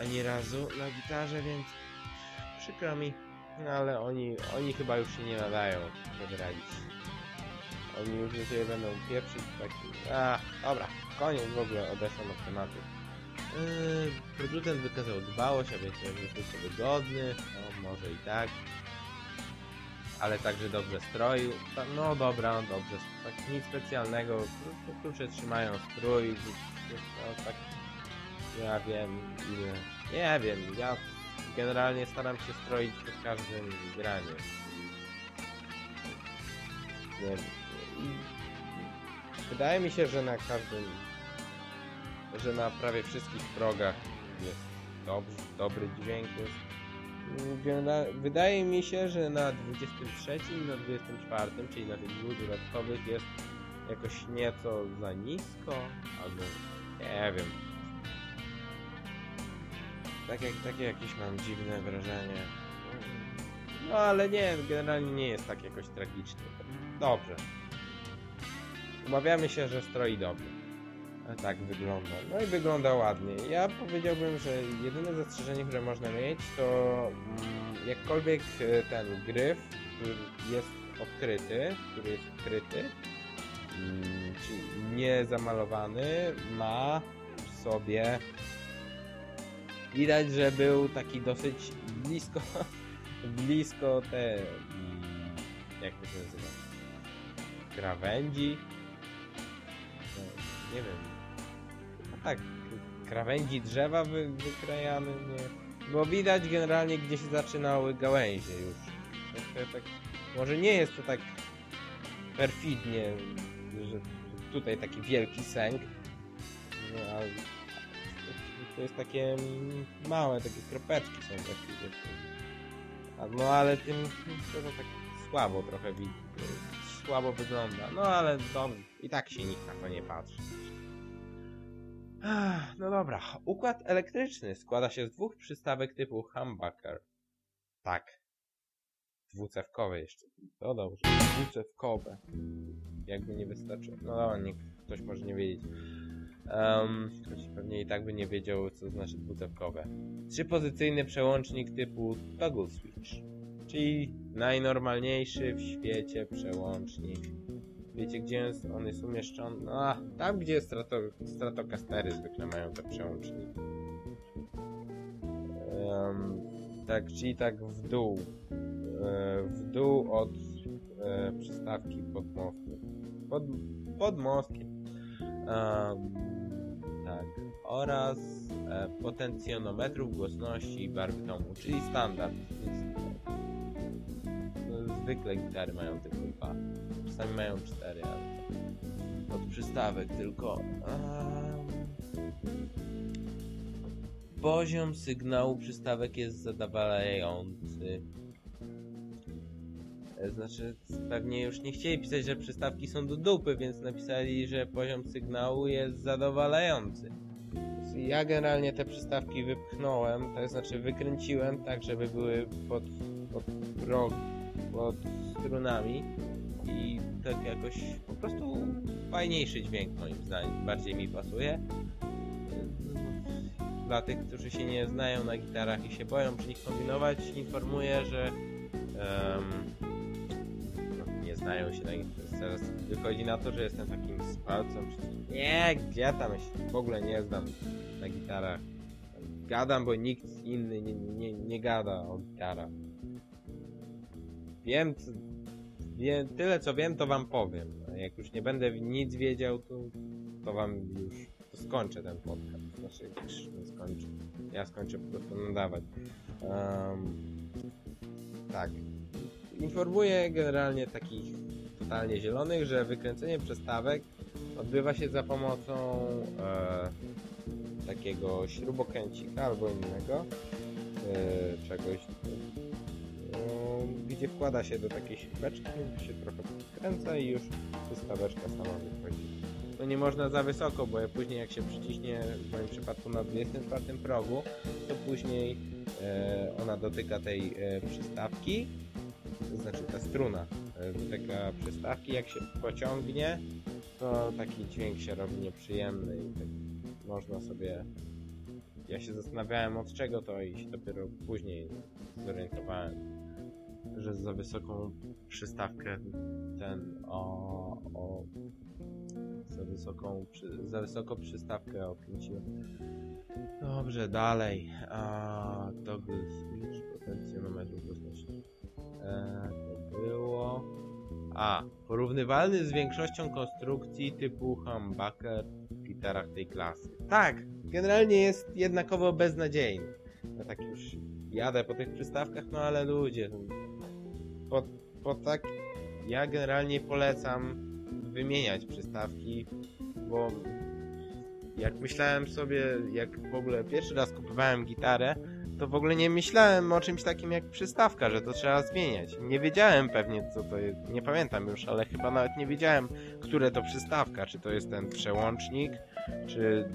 ani razu na gitarze, więc przykro mi, no ale oni, oni chyba już się nie nadają, żeby radzić. Oni już do siebie będą pieprzyć taki... A, dobra, koniec w ogóle, odeszłem od tematu. Yy, producent wykazał dbałość, a więc tylko wygodny, no może i tak. Ale także dobrze stroił. No dobra, dobrze, tak nic specjalnego, klucze trzymają strój, no, tak ja wiem ile. Nie wiem, ja generalnie staram się stroić przed każdym graniem. Nie wydaje mi się, że na każdym, że na prawie wszystkich progach jest dobrze, dobry dźwięk jest. Wydaje mi się, że na 23 i na 24, czyli na tych dwóch dodatkowych jest jakoś nieco za nisko, albo nie wiem, tak jak, takie jakieś mam dziwne wrażenie. No ale nie, generalnie nie jest tak jakoś tragicznie. Dobrze. Umawiamy się, że stroi dobrze. Tak wygląda. No i wygląda ładnie. Ja powiedziałbym, że jedyne zastrzeżenie, które można mieć, to mm, jakkolwiek e, ten gryf, który jest odkryty, który jest odkryty, mm, czyli nie zamalowany, ma w sobie widać, że był taki dosyć blisko [laughs] blisko te mm, jak to się nazywa krawędzi no, nie wiem tak krawędzi drzewa wy, wykrajane nie bo widać generalnie gdzie się zaczynały gałęzie już tak, może nie jest to tak perfidnie że tutaj taki wielki sęk no, ale to jest takie małe, takie kropeczki są. No ale tym to, to tak słabo trochę widać. Słabo wygląda. No ale dobrze. I tak się nikt na to nie patrzy. No dobra. Układ elektryczny składa się z dwóch przystawek typu humbucker. Tak. Dwucewkowe jeszcze. To dobrze. Dwucewkowe. Jakby nie wystarczy. No dobra, nie, ktoś może nie wiedzieć. Um, choć pewnie i tak by nie wiedział, co znaczy dwutawkowe. Trzypozycyjny przełącznik typu toggle switch, czyli najnormalniejszy w świecie przełącznik. Wiecie, gdzie jest, on jest umieszczony? No, a, tam, gdzie strato, stratokastery zwykle mają te przełączniki. Um, tak, czyli tak w dół. E, w dół od e, przystawki pod mostkiem. Pod, pod mostkiem. Um, tak. Oraz e, potencjonometrów głośności i barwy domu, czyli standard. No, zwykle gitary mają tylko dwa. Czasami mają cztery, ale od przystawek tylko. Um, poziom sygnału przystawek jest zadowalający. E, znaczy, pewnie już nie chcieli pisać, że przystawki są do dupy, więc napisali, że poziom sygnału jest zadowalający. Ja generalnie te przystawki wypchnąłem, to znaczy wykręciłem tak, żeby były pod, pod rog, pod strunami tak jakoś po prostu fajniejszy dźwięk moim zdaniem, bardziej mi pasuje. Dla tych, którzy się nie znają na gitarach i się boją przy nich kombinować, informuję, że um, znają się na Teraz wychodzi na to, że jestem takim spalcem. Nie, gdzie tam się w ogóle nie znam na gitarach. Gadam, bo nikt inny nie, nie, nie gada o gitarach. Wiem, co, wiem, tyle co wiem, to wam powiem. Jak już nie będę nic wiedział, to, to wam już to skończę ten podcast. Znaczy, skończę. Ja skończę po prostu nadawać. Um, tak, informuje generalnie takich totalnie zielonych, że wykręcenie przestawek odbywa się za pomocą e, takiego śrubokręcika albo innego e, czegoś gdzie wkłada się do takiej śrubeczki, się trochę podkręca i już przystaweczka sama wychodzi. To nie można za wysoko, bo później jak się przyciśnie, w moim przypadku na 24 progu, to później e, ona dotyka tej e, przystawki. To znaczy ta struna e, dotyka przystawki, jak się pociągnie, to taki dźwięk się robi nieprzyjemny i tak można sobie... Ja się zastanawiałem od czego to i się dopiero później zorientowałem, że za wysoką przystawkę ten o, o za wysoką, za wysoko przystawkę okręciłem. Dobrze, dalej. A, toggle switch, potencjonometr głośności. E, to było... A, porównywalny z większością konstrukcji typu humbucker w gitarach tej klasy. Tak, generalnie jest jednakowo beznadziejny. Ja tak już jadę po tych przystawkach, no ale ludzie, po, tak... Ja generalnie polecam wymieniać przystawki, bo jak myślałem sobie, jak w ogóle pierwszy raz kupowałem gitarę, to w ogóle nie myślałem o czymś takim jak przystawka, że to trzeba zmieniać. Nie wiedziałem pewnie co to jest, nie pamiętam już, ale chyba nawet nie wiedziałem, które to przystawka, czy to jest ten przełącznik, czy,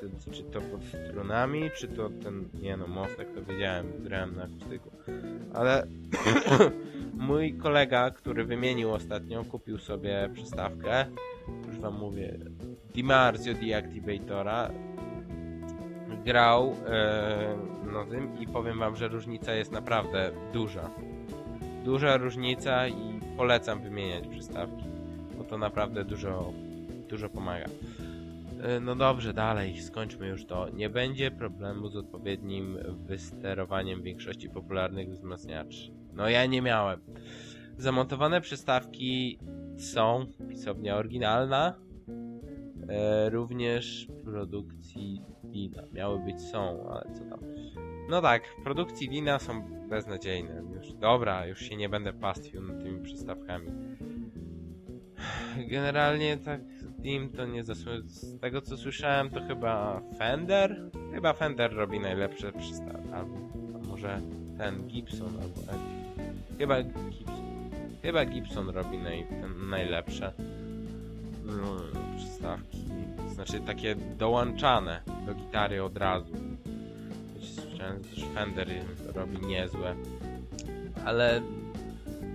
czy, czy to pod strunami, czy to ten, nie no, mostek to wiedziałem, grałem na akustyku. Ale [clears throat] mój kolega, który wymienił ostatnio, kupił sobie przystawkę, już wam mówię, DiMarzio Deactivatora grał no tym i powiem wam, że różnica jest naprawdę duża. Duża różnica i polecam wymieniać przystawki, bo to naprawdę dużo, dużo pomaga. E, no dobrze, dalej, skończmy już to. Nie będzie problemu z odpowiednim wysterowaniem większości popularnych wzmacniaczy. No ja nie miałem. Zamontowane przystawki są, pisownia oryginalna, e, również produkcji wina. Miały być są, ale co tam. No tak, produkcji wina są beznadziejne. Już, dobra, już się nie będę pastwił nad tymi przystawkami. Generalnie tak Steam to nie zasługuje. Z tego co słyszałem to chyba Fender? Chyba Fender robi najlepsze przystawki. A może ten Gibson albo Chyba Gibson. Chyba Gibson robi naj, najlepsze no, przystawki. Znaczy takie dołączane do gitary od razu. Słyszałem, że Fender robi niezłe. Ale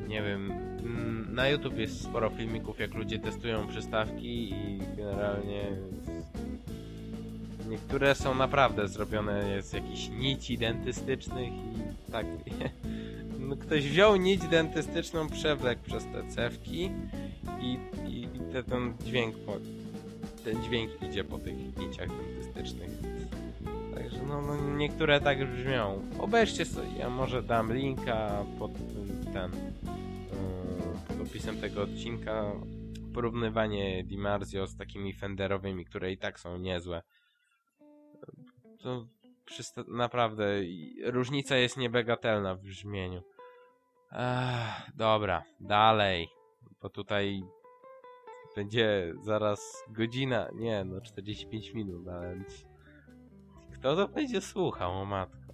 nie wiem, mm, na YouTube jest sporo filmików, jak ludzie testują przystawki i generalnie niektóre są naprawdę zrobione z jakichś nici dentystycznych i tak. [laughs] No, ktoś wziął nić dentystyczną, przewlekł przez te cewki i, i, te, ten dźwięk po, ten dźwięk idzie po tych niciach dentystycznych. Także no, no niektóre tak brzmią. Obejrzcie sobie, ja może dam linka pod ten pod opisem tego odcinka porównywanie DiMarzio z takimi Fenderowymi, które i tak są niezłe. To naprawdę różnica jest niebagatelna w brzmieniu. Ech, dobra, dalej. Bo tutaj będzie zaraz godzina, nie no 45 minut, ale kto to będzie słuchał, o matko.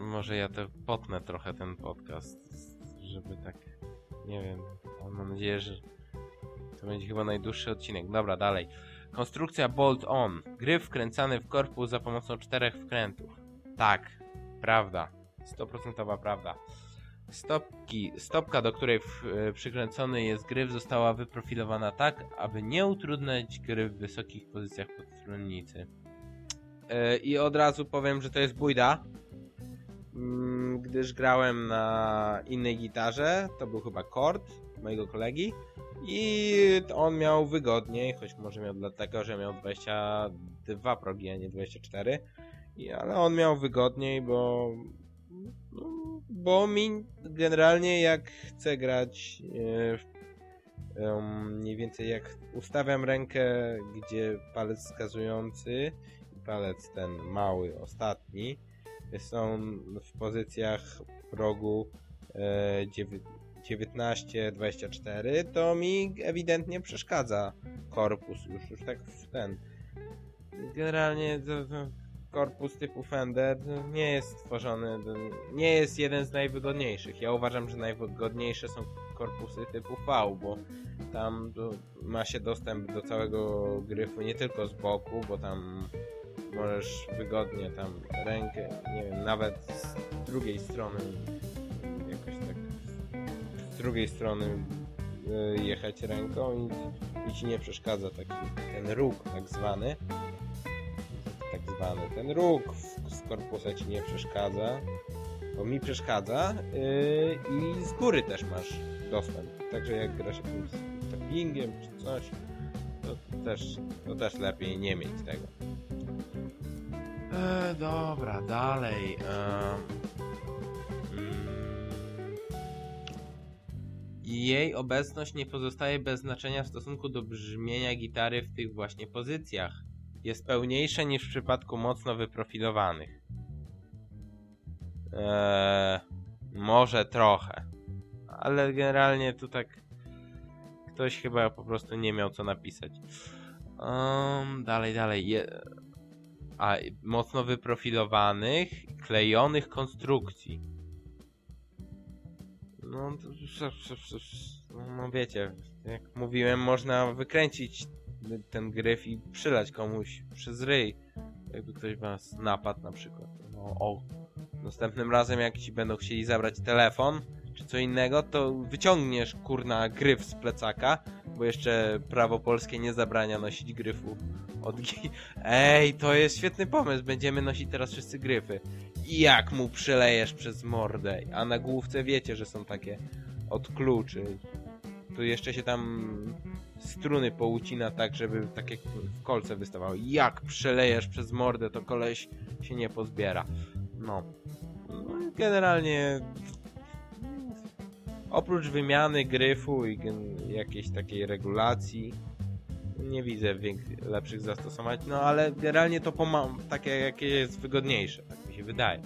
Może ja to potnę trochę ten podcast, żeby tak, nie wiem, mam nadzieję, że to będzie chyba najdłuższy odcinek. Dobra, dalej. Konstrukcja bolt-on. Gryf wkręcany w korpus za pomocą czterech wkrętów. Tak, prawda. 100% prawda. Stopki, stopka, do której w, e, przykręcony jest gryf, została wyprofilowana tak, aby nie utrudniać gry w wysokich pozycjach podstronnicy. E, I od razu powiem, że to jest bójda, mm, gdyż grałem na innej gitarze, to był chyba Kord mojego kolegi i on miał wygodniej, choć może miał dlatego, że miał 22 progi, a nie 24, I, ale on miał wygodniej, bo no, bo mi generalnie jak chcę grać e, mniej więcej jak ustawiam rękę, gdzie palec wskazujący i palec ten mały, ostatni są w pozycjach progu e, 19-24, to mi ewidentnie przeszkadza korpus już, już tak w ten. Generalnie to, to korpus typu Fender nie jest stworzony, nie jest jeden z najwygodniejszych. Ja uważam, że najwygodniejsze są korpusy typu V, bo tam ma się dostęp do całego gryfu nie tylko z boku, bo tam możesz wygodnie tam rękę, nie wiem, nawet z drugiej strony drugiej strony e, jechać ręką i, i ci nie przeszkadza taki ten róg tak zwany tak zwany. Ten róg z korpusa ci nie przeszkadza, bo mi przeszkadza yy, i z góry też masz dostęp. Także jak grasz jakimś tappingiem czy coś, to też, to też lepiej nie mieć tego. E, dobra, dalej. E, jej obecność nie pozostaje bez znaczenia w stosunku do brzmienia gitary w tych właśnie pozycjach jest pełniejsze niż w przypadku mocno wyprofilowanych. Eee, może trochę. Ale generalnie tu tak ktoś chyba po prostu nie miał co napisać. Um, dalej, dalej. Je... A, mocno wyprofilowanych, klejonych konstrukcji. No, no wiecie, jak mówiłem, można wykręcić ten gryf i przylać komuś przez ryj. Jakby ktoś was napadł na przykład. No, o. Następnym razem jak ci będą chcieli zabrać telefon czy co innego, to wyciągniesz kurna gryf z plecaka, bo jeszcze prawo polskie nie zabrania nosić gryfów od Ej, to jest świetny pomysł, będziemy nosić teraz wszyscy gryfy. Jak mu przelejesz przez mordę, a na główce wiecie, że są takie od kluczy. Tu jeszcze się tam struny poucina tak, żeby takie w kolce wystawały. Jak przelejesz przez mordę, to koleś się nie pozbiera. No. no generalnie oprócz wymiany gryfu i jakiejś takiej regulacji nie widzę lepszych zastosowań, no ale generalnie to takie jakie jest wygodniejsze, tak się wydaje.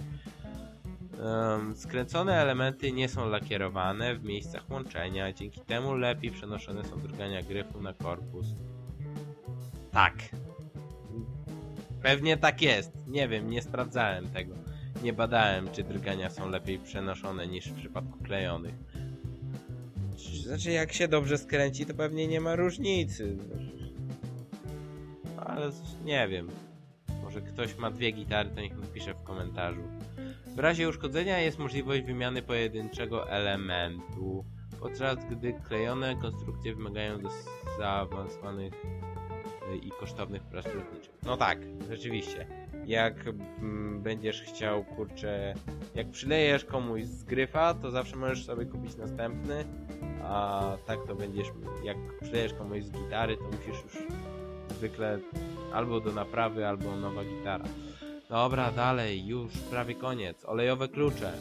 Skręcone elementy nie są lakierowane w miejscach łączenia, dzięki temu lepiej przenoszone są drgania gryfu na korpus. Tak. Pewnie tak jest. Nie wiem, nie sprawdzałem tego. Nie badałem, czy drgania są lepiej przenoszone niż w przypadku klejonych. Znaczy, jak się dobrze skręci, to pewnie nie ma różnicy. Ale nie wiem. Może ktoś ma dwie gitary, to niech napisze w komentarzu. W razie uszkodzenia jest możliwość wymiany pojedynczego elementu, podczas gdy klejone konstrukcje wymagają zaawansowanych y, i kosztownych prac lotniczych. No tak, rzeczywiście. Jak mm, będziesz chciał, kurczę, jak przylejesz komuś z gryfa, to zawsze możesz sobie kupić następny, a tak to będziesz, jak przylejesz komuś z gitary, to musisz już zwykle albo do naprawy, albo nowa gitara. Dobra, dalej, już prawie koniec. Olejowe klucze.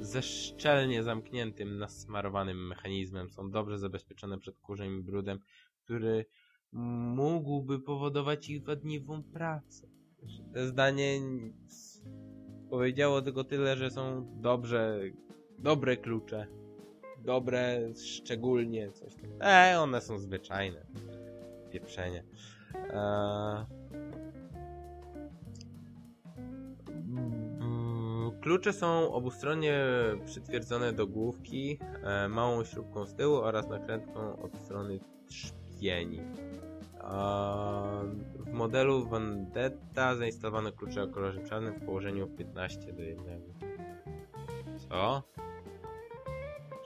Ze szczelnie zamkniętym, nasmarowanym mechanizmem są dobrze zabezpieczone przed kurzem i brudem, który mógłby powodować ich wadliwą pracę. Zdanie powiedziało tylko tyle, że są dobrze, dobre klucze. Dobre, szczególnie coś tam. E, one są zwyczajne. Pieprzenie. Eee... Mm, Klucze są obustronnie przytwierdzone do główki e, małą śrubką z tyłu oraz nakrętką od strony trzpieni. A w modelu Vendetta zainstalowano klucze o kolorze czarnym w położeniu 15 do 1. Co?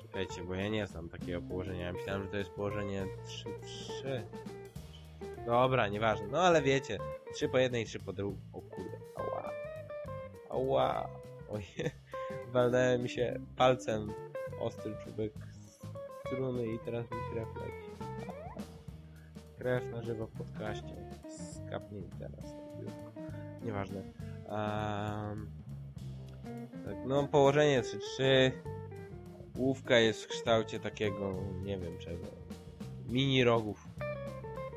Czekajcie, bo ja nie znam takiego położenia. Myślałem, że to jest położenie 3-3. Dobra, nieważne. No ale wiecie, 3 po jednej, 3 po drugiej. O kurde, ała. Ała. Oj, [laughs] walnąłem mi się palcem ostry czubek struny i teraz mi krew leci. Krew na żywo w podcaście. Skapnie mi teraz. Nieważne. Um, tak, no położenie 3-3. Główka jest w kształcie takiego, nie wiem czego. Mini rogów.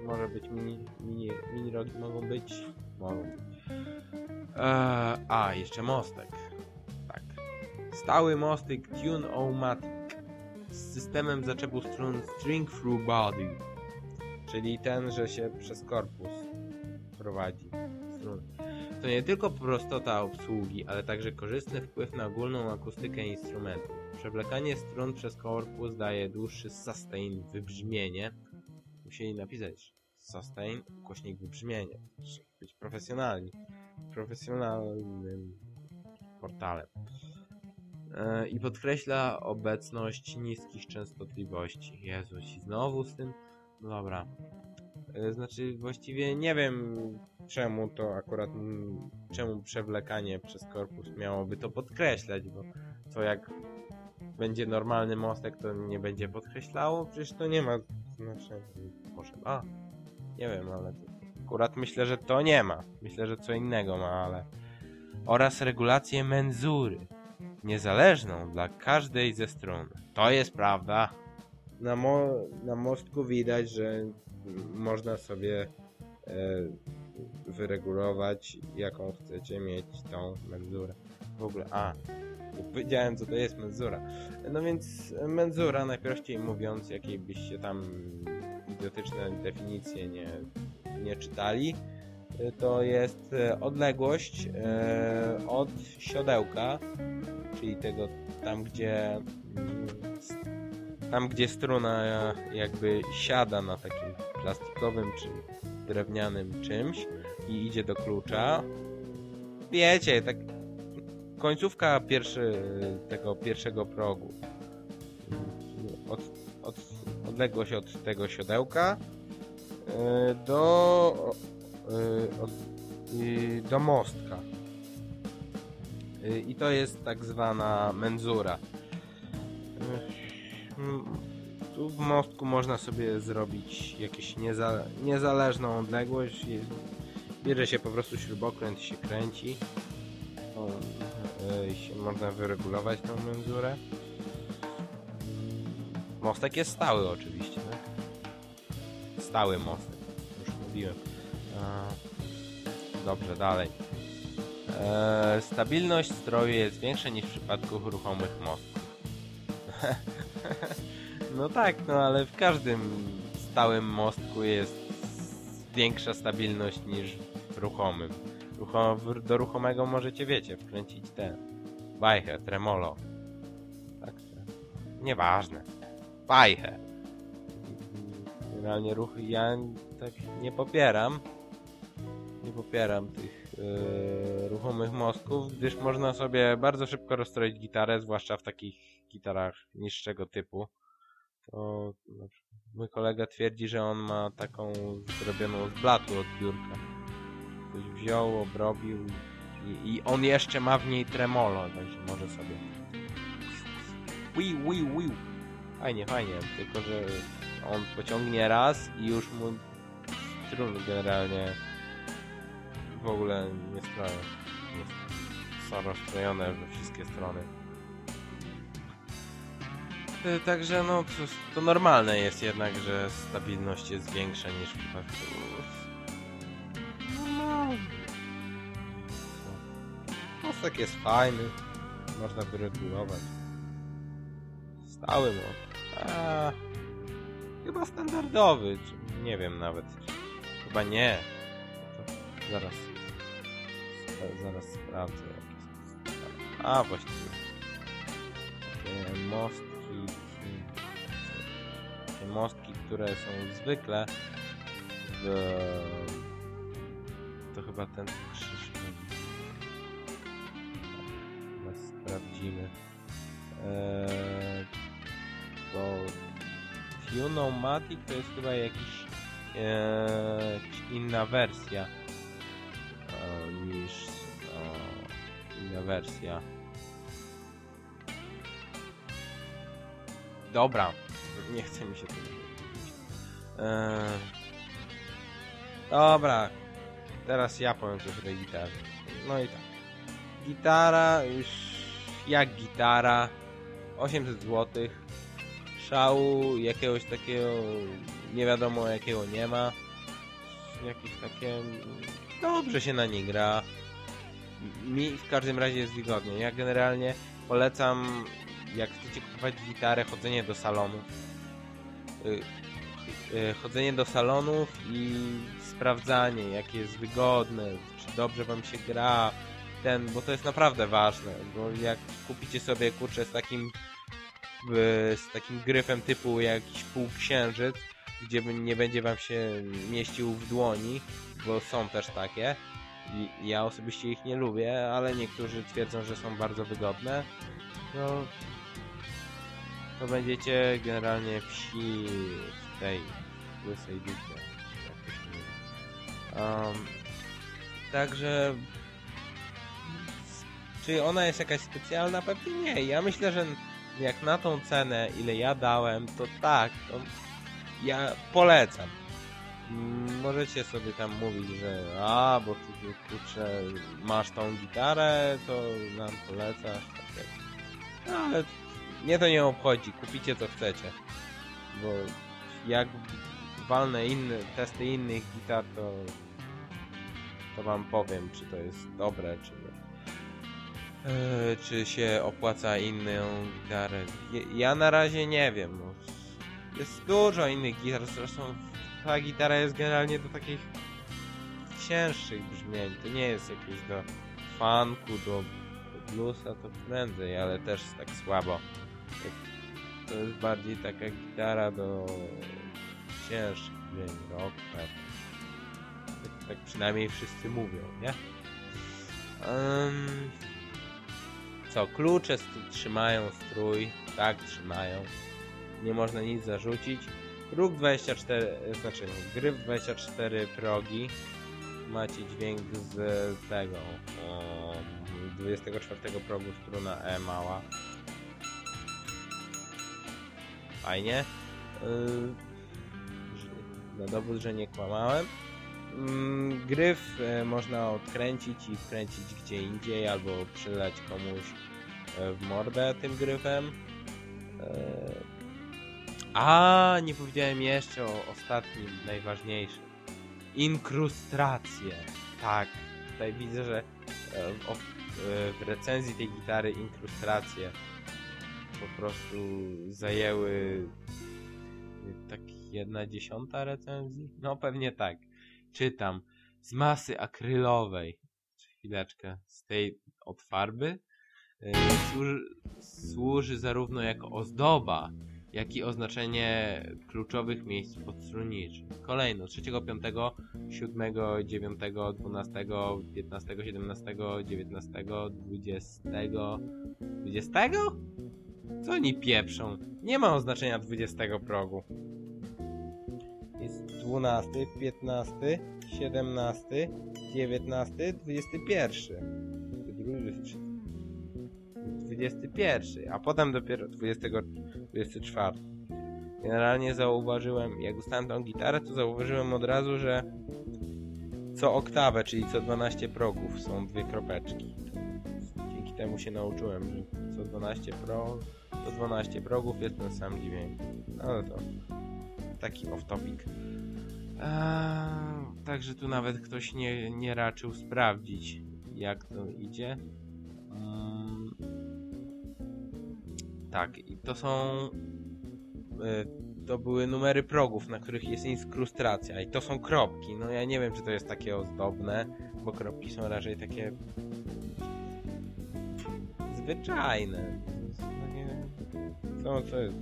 Może być mini, mini, mini rogi mogą być? Mogą być. Eee, a, jeszcze mostek. Tak. Stały mostek Tune-O-Matic z systemem zaczepu strun String Through Body. Czyli ten, że się przez korpus prowadzi strun. To nie tylko prostota obsługi, ale także korzystny wpływ na ogólną akustykę instrumentu. Przewlekanie strun przez korpus daje dłuższy sustain wybrzmienie. Musieli napisać sustain, ukośnik wybrzmienie. Trzeba być profesjonalni. Profesjonalnym portalem. E, I podkreśla obecność niskich częstotliwości. Jezus, i znowu z tym? No dobra. E, Znaczy, właściwie nie wiem czemu to akurat, czemu przewlekanie przez korpus miałoby to podkreślać, bo to jak będzie normalny mostek, to nie będzie podkreślało, przecież to nie ma znaczenia. Może ma? Nie wiem, ale akurat myślę, że to nie ma. Myślę, że co innego ma, ale... Oraz regulację menzury. Niezależną dla każdej ze stron. To jest prawda. Na, mo- na mostku widać, że można sobie e, wyregulować, jaką chcecie mieć tą menzurę. W ogóle, a, powiedziałem, co to jest menzura. No więc menzura, najprościej mówiąc, jakiej byście tam idiotyczne definicje nie, nie czytali, y, to jest e, odległość e, od siodełka, czyli tego tam, gdzie mm, tam, gdzie struna jakby siada na takim plastikowym czy drewnianym czymś i idzie do klucza. Wiecie, tak końcówka pierwszy, tego pierwszego progu. Od, od, odległość od tego siodełka yy, do, yy, do mostka. Yy, I to jest tak zwana menzura. Tu w mostku można sobie zrobić jakąś nieza, niezależną odległość. Bierze się po prostu śrubokręt się kręci. O, się można wyregulować tą menzurę. Mostek jest stały oczywiście, tak? Stały mostek, już mówiłem. Dobrze, dalej. E, stabilność stroju jest większa niż w przypadku ruchomych mostków. [laughs] no tak, no ale w każdym stałym mostku jest większa stabilność niż w ruchomym. Ruchom, do ruchomego możecie, wiecie, wkręcić te bajkę, tremolo. Tak, nieważne fajchę. Generalnie ruchy ja tak nie popieram. Nie popieram tych yy, ruchomych mostków, gdyż można sobie bardzo szybko rozstroić gitarę, zwłaszcza w takich gitarach niższego typu. To no, mój kolega twierdzi, że on ma taką zrobioną z blatu od biurka. Ktoś wziął, obrobił i, i on jeszcze ma w niej tremolo, także może sobie wiu, wiu, wiu. Fajnie, fajnie, tylko że on pociągnie raz i już mu strun generalnie w ogóle nie stroją. Są rozstrojone we wszystkie strony. E, także no, to, to normalne jest jednak, że stabilność jest większa niż w przypadku... No, Mostek jest fajny, można wyregulować. Stały most. A, chyba standardowy, czy nie wiem nawet. Chyba nie. To zaraz. Zaraz sprawdzę. A, właściwie. Takie mostki. Takie mostki, które są zwykle w... To chyba ten krzyż. Chyba sprawdzimy. Eee, bo Funomatic to jest chyba jakiś, e, inna wersja e, niż e, inna wersja. Dobra, nie chce mi się tego. E, dobra, teraz ja powiem coś o tej gitarze. No i tak. Gitara już jak gitara 800 zł. Szału jakiegoś takiego nie wiadomo jakiego nie ma. Jakieś takie dobrze się na nie gra. Mi w każdym razie jest wygodnie. Ja generalnie polecam jak chcecie kupować gitarę, chodzenie do salonu. Y, y, chodzenie do salonów i sprawdzanie, jakie jest wygodne, czy dobrze wam się gra, ten, bo to jest naprawdę ważne, bo jak kupicie sobie kurczę z takim z takim gryfem typu jakiś półksiężyc, gdzie nie będzie wam się mieścił w dłoni, bo są też takie. Ja osobiście ich nie lubię, ale niektórzy twierdzą, że są bardzo wygodne. No, to będziecie generalnie wsi w tej łysej dupie. Um, także czy ona jest jakaś specjalna? Pewnie nie. Ja myślę, że jak na tą cenę, ile ja dałem, to tak, to ja polecam. Mm, możecie sobie tam mówić, że a, bo ty kurczę, masz tą gitarę, to nam polecasz. Tak no ale mnie to nie obchodzi, kupicie co chcecie. Bo jak walnę inne, testy innych gitar, to to wam powiem, czy to jest dobre, czy czy się opłaca inną gitarę? Ja na razie nie wiem. No. Jest dużo innych gitar, zresztą ta gitara jest generalnie do takich cięższych brzmień. To nie jest jakieś do funku, do, bluesa, to prędzej, ale też tak słabo. To jest bardziej taka gitara do cięższych brzmień, rock, tak. tak, tak przynajmniej wszyscy mówią, nie? Um, co, klucze trzymają strój, tak, trzymają. nie można nic zarzucić. Róg 24, znaczy gry w 24 progi. Macie dźwięk z tego o, 24 progu struna E mała. Fajnie. Yy, na dowód, że nie kłamałem. Mm, gryf e, można odkręcić i wkręcić gdzie indziej, albo przylać komuś w mordę tym gryfem. E, a, nie powiedziałem jeszcze o ostatnim, najważniejszym. Inkrustracje. Tak, tutaj widzę, że w recenzji tej gitary inkrustracje po prostu zajęły tak jedna dziesiąta recenzji? No pewnie tak. Czytam. Z masy akrylowej. Chwileczkę. Z tej od farby. Y, służy, służy zarówno jako ozdoba, jak i oznaczenie kluczowych miejsc podstronniczych. Kolejno 3, 5, 7, 9, 12, 15, 17, 19, 20, 20? Co oni pieprzą? Nie ma oznaczenia 20 progu. Jest 12, 15, 17, 19, 21. 21, a potem dopiero 20, 24. Generalnie zauważyłem, jak ustałem tą gitarę, to zauważyłem od razu, że co oktawę, czyli co 12 progów są dwie kropeczki. Dzięki temu się nauczyłem, że co 12 pro, co 12 progów jest ten sam dźwięk. No ale to taki off-topic. Eee, także tu nawet ktoś nie, nie raczył sprawdzić, jak to idzie. Mm, tak, i to są. E, to były numery progów, na których jest inkrustracja, i to są kropki. No ja nie wiem, czy to jest takie ozdobne, bo kropki są raczej takie. zwyczajne. Co, co jest?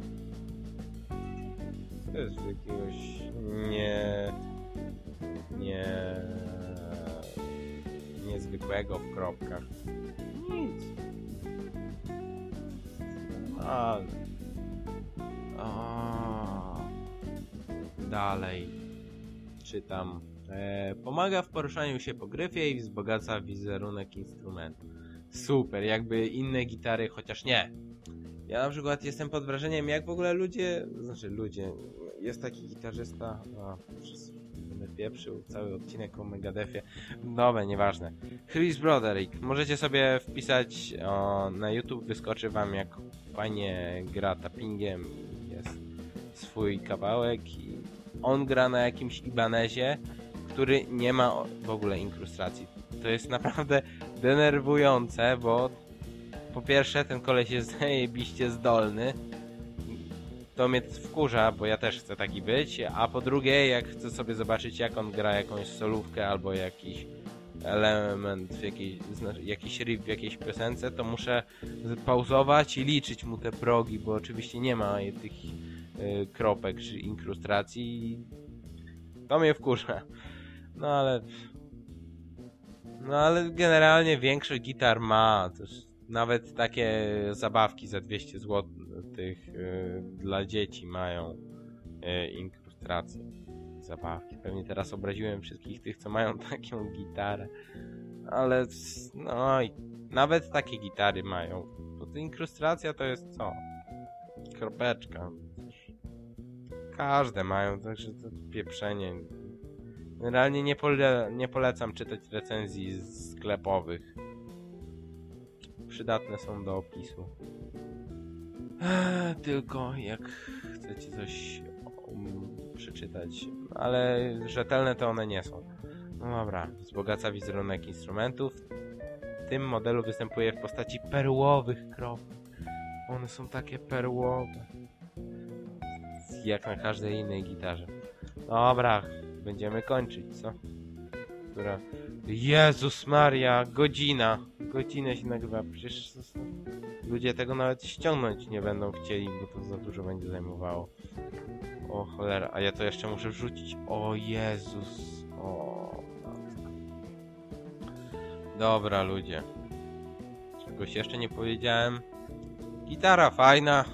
To jest jakiegoś nie... nie... niezwykłego w kropkach. Nic. Ale... O... Dalej. Czytam. E, pomaga w poruszaniu się po gryfie i wzbogaca wizerunek instrumentu. Super, jakby inne gitary, chociaż nie. Ja na przykład jestem pod wrażeniem, jak w ogóle ludzie, znaczy ludzie, jest taki gitarzysta, będę pieprzył cały odcinek o Megadefie. Dobra, nieważne. Chris Broderick. Możecie sobie wpisać o, na YouTube, wyskoczy wam jak fajnie gra tappingiem. Jest swój kawałek i on gra na jakimś Ibanezie, który nie ma w ogóle inkrustacji. To jest naprawdę denerwujące, bo po pierwsze ten koleś jest [laughs] zajebiście zdolny, to mnie wkurza, bo ja też chcę taki być, a po drugie, jak chcę sobie zobaczyć, jak on gra jakąś solówkę albo jakiś element, w jakiś riff w jakiejś piosence, to muszę pauzować i liczyć mu te progi, bo oczywiście nie ma tych y, kropek czy inkrustacji. To mnie wkurza. No ale... No ale generalnie większość gitar ma, też nawet takie zabawki za 200 zł tych dla dzieci mają y, inkrustracje. Zabawki. Pewnie teraz obraziłem wszystkich tych, co mają [laughs] taką gitarę. Ale no i nawet takie gitary mają. Bo to inkrustracja to jest co? Kropeczka. Każde mają, także to pieprzenie. Generalnie nie, pole nie polecam czytać recenzji sklepowych. Przydatne są do opisu. Eee, tylko jak chcecie coś um, przeczytać, ale rzetelne to one nie są. No dobra, wzbogaca wizerunek instrumentów. W tym modelu występuje w postaci perłowych kropek. One są takie perłowe. Jak na każdej innej gitarze. Dobra, będziemy kończyć, co? Która... Jezus Maria, godzina. Godzinę się nagrywa, przecież ludzie tego nawet ściągnąć nie będą chcieli, bo to za dużo będzie zajmowało. O cholera, a ja to jeszcze muszę wrzucić. O Jezus. O. Dobra, ludzie. Czegoś jeszcze nie powiedziałem. Gitara fajna.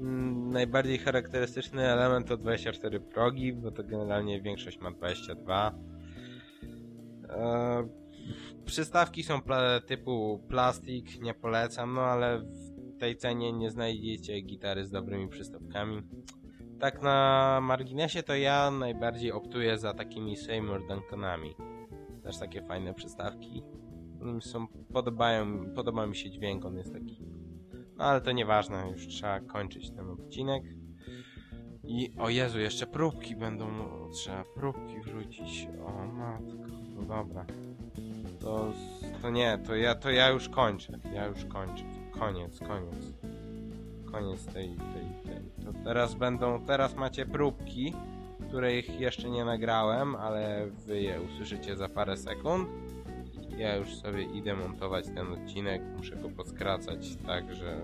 Mm, najbardziej charakterystyczny element to 24 progi, bo to generalnie większość ma 22. E, przystawki są typu plastik, nie polecam, no ale w tej cenie nie znajdziecie gitary z dobrymi przystawkami. Tak na marginesie to ja najbardziej optuję za takimi Seymour Duncanami. Też takie fajne przystawki. Są, podobają, podoba mi się dźwięk, on jest taki no ale to nieważne, już trzeba kończyć ten odcinek. I o Jezu, jeszcze próbki będą, trzeba próbki wrzucić. O matko, no dobra. To, to nie, to ja, to ja już kończę, ja już kończę. Koniec, koniec. Koniec tej, tej, tej. To teraz będą, teraz macie próbki, których jeszcze nie nagrałem, ale wy je usłyszycie za parę sekund. Ja już sobie idę montować ten odcinek, muszę go poskracać tak, że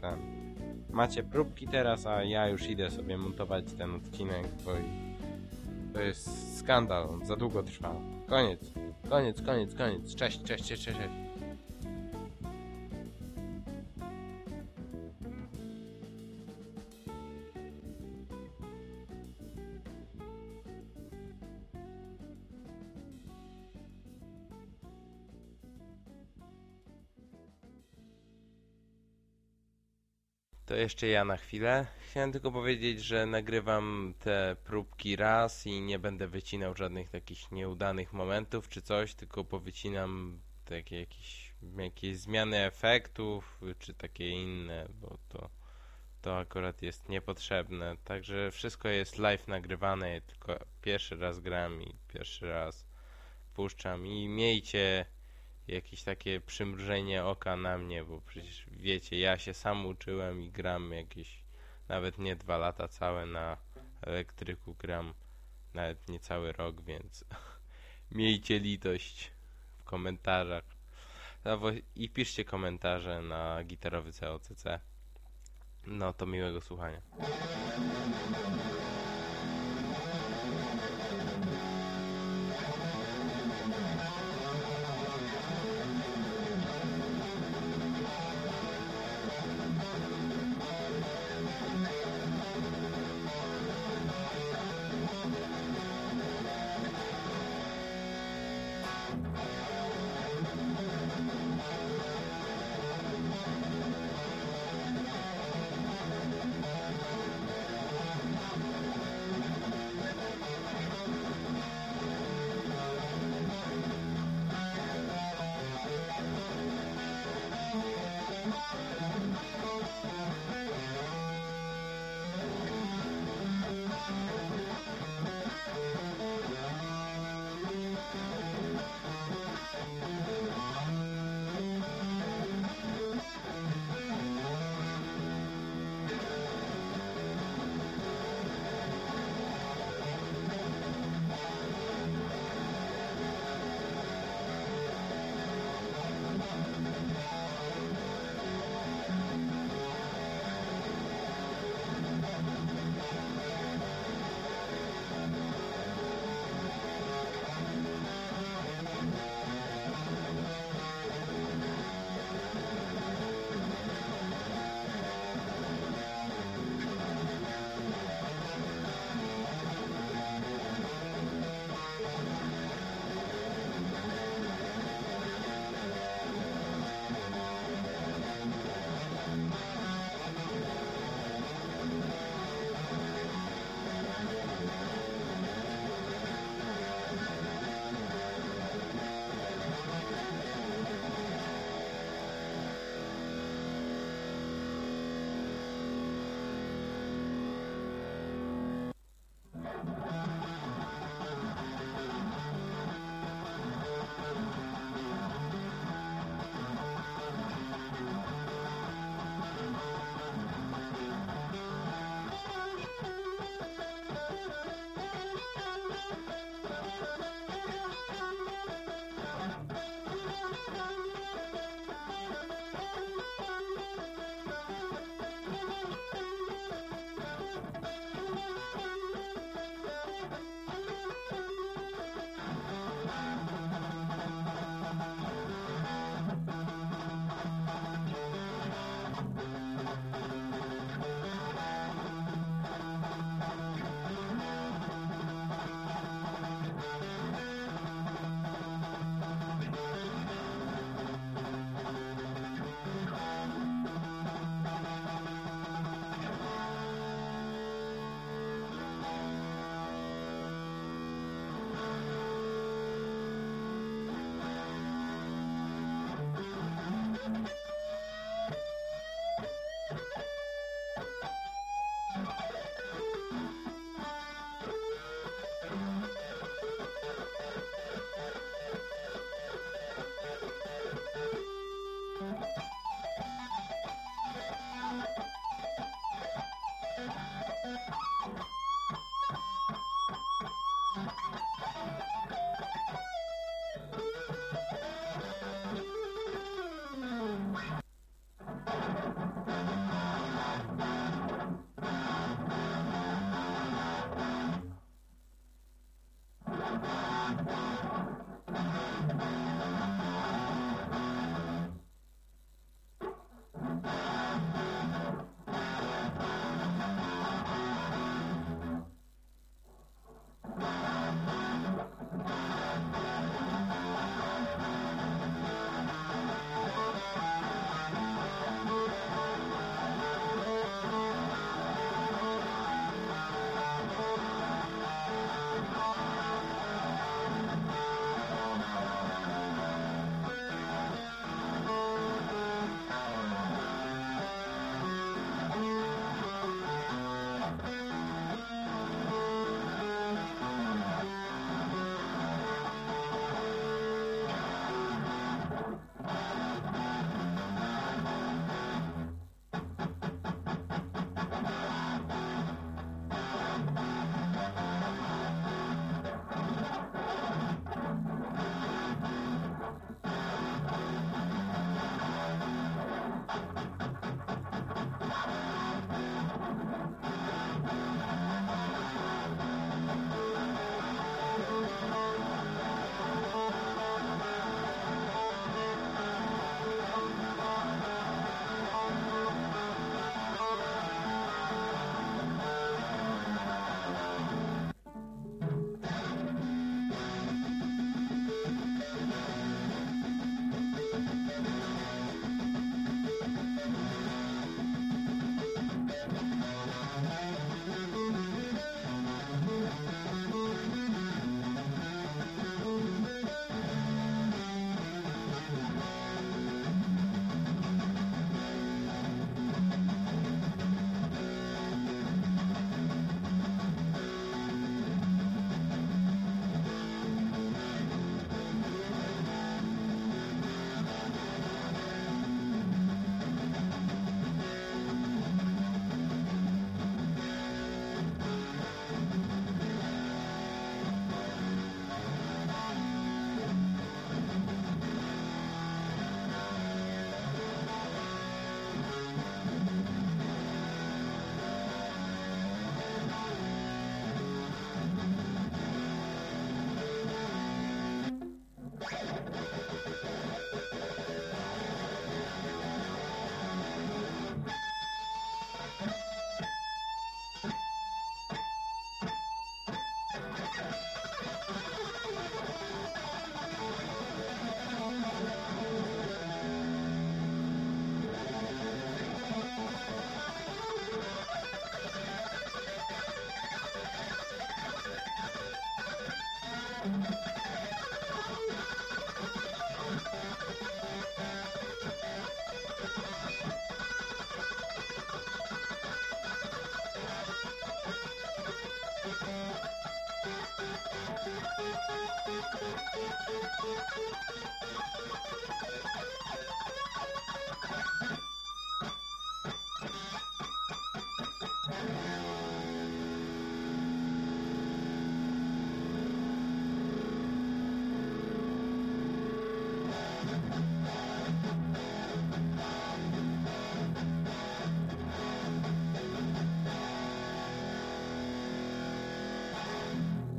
ten... Macie próbki teraz, a ja już idę sobie montować ten odcinek, bo to jest skandal, za długo trwa. Koniec, koniec, koniec, koniec. Cześć, cześć, cześć, cześć. To jeszcze ja na chwilę. Chciałem tylko powiedzieć, że nagrywam te próbki raz i nie będę wycinał żadnych takich nieudanych momentów czy coś, tylko powycinam takie jakieś, jakieś zmiany efektów czy takie inne, bo to, to akurat jest niepotrzebne. Także wszystko jest live nagrywane, tylko pierwszy raz gram i pierwszy raz puszczam i miejcie jakieś takie przymrużenie oka na mnie, bo przecież wiecie, ja się sam uczyłem i gram jakieś nawet nie dwa lata całe na elektryku, gram nawet nie cały rok, więc [laughs] miejcie litość w komentarzach. I piszcie komentarze na gitarowy COCC. No to miłego słuchania.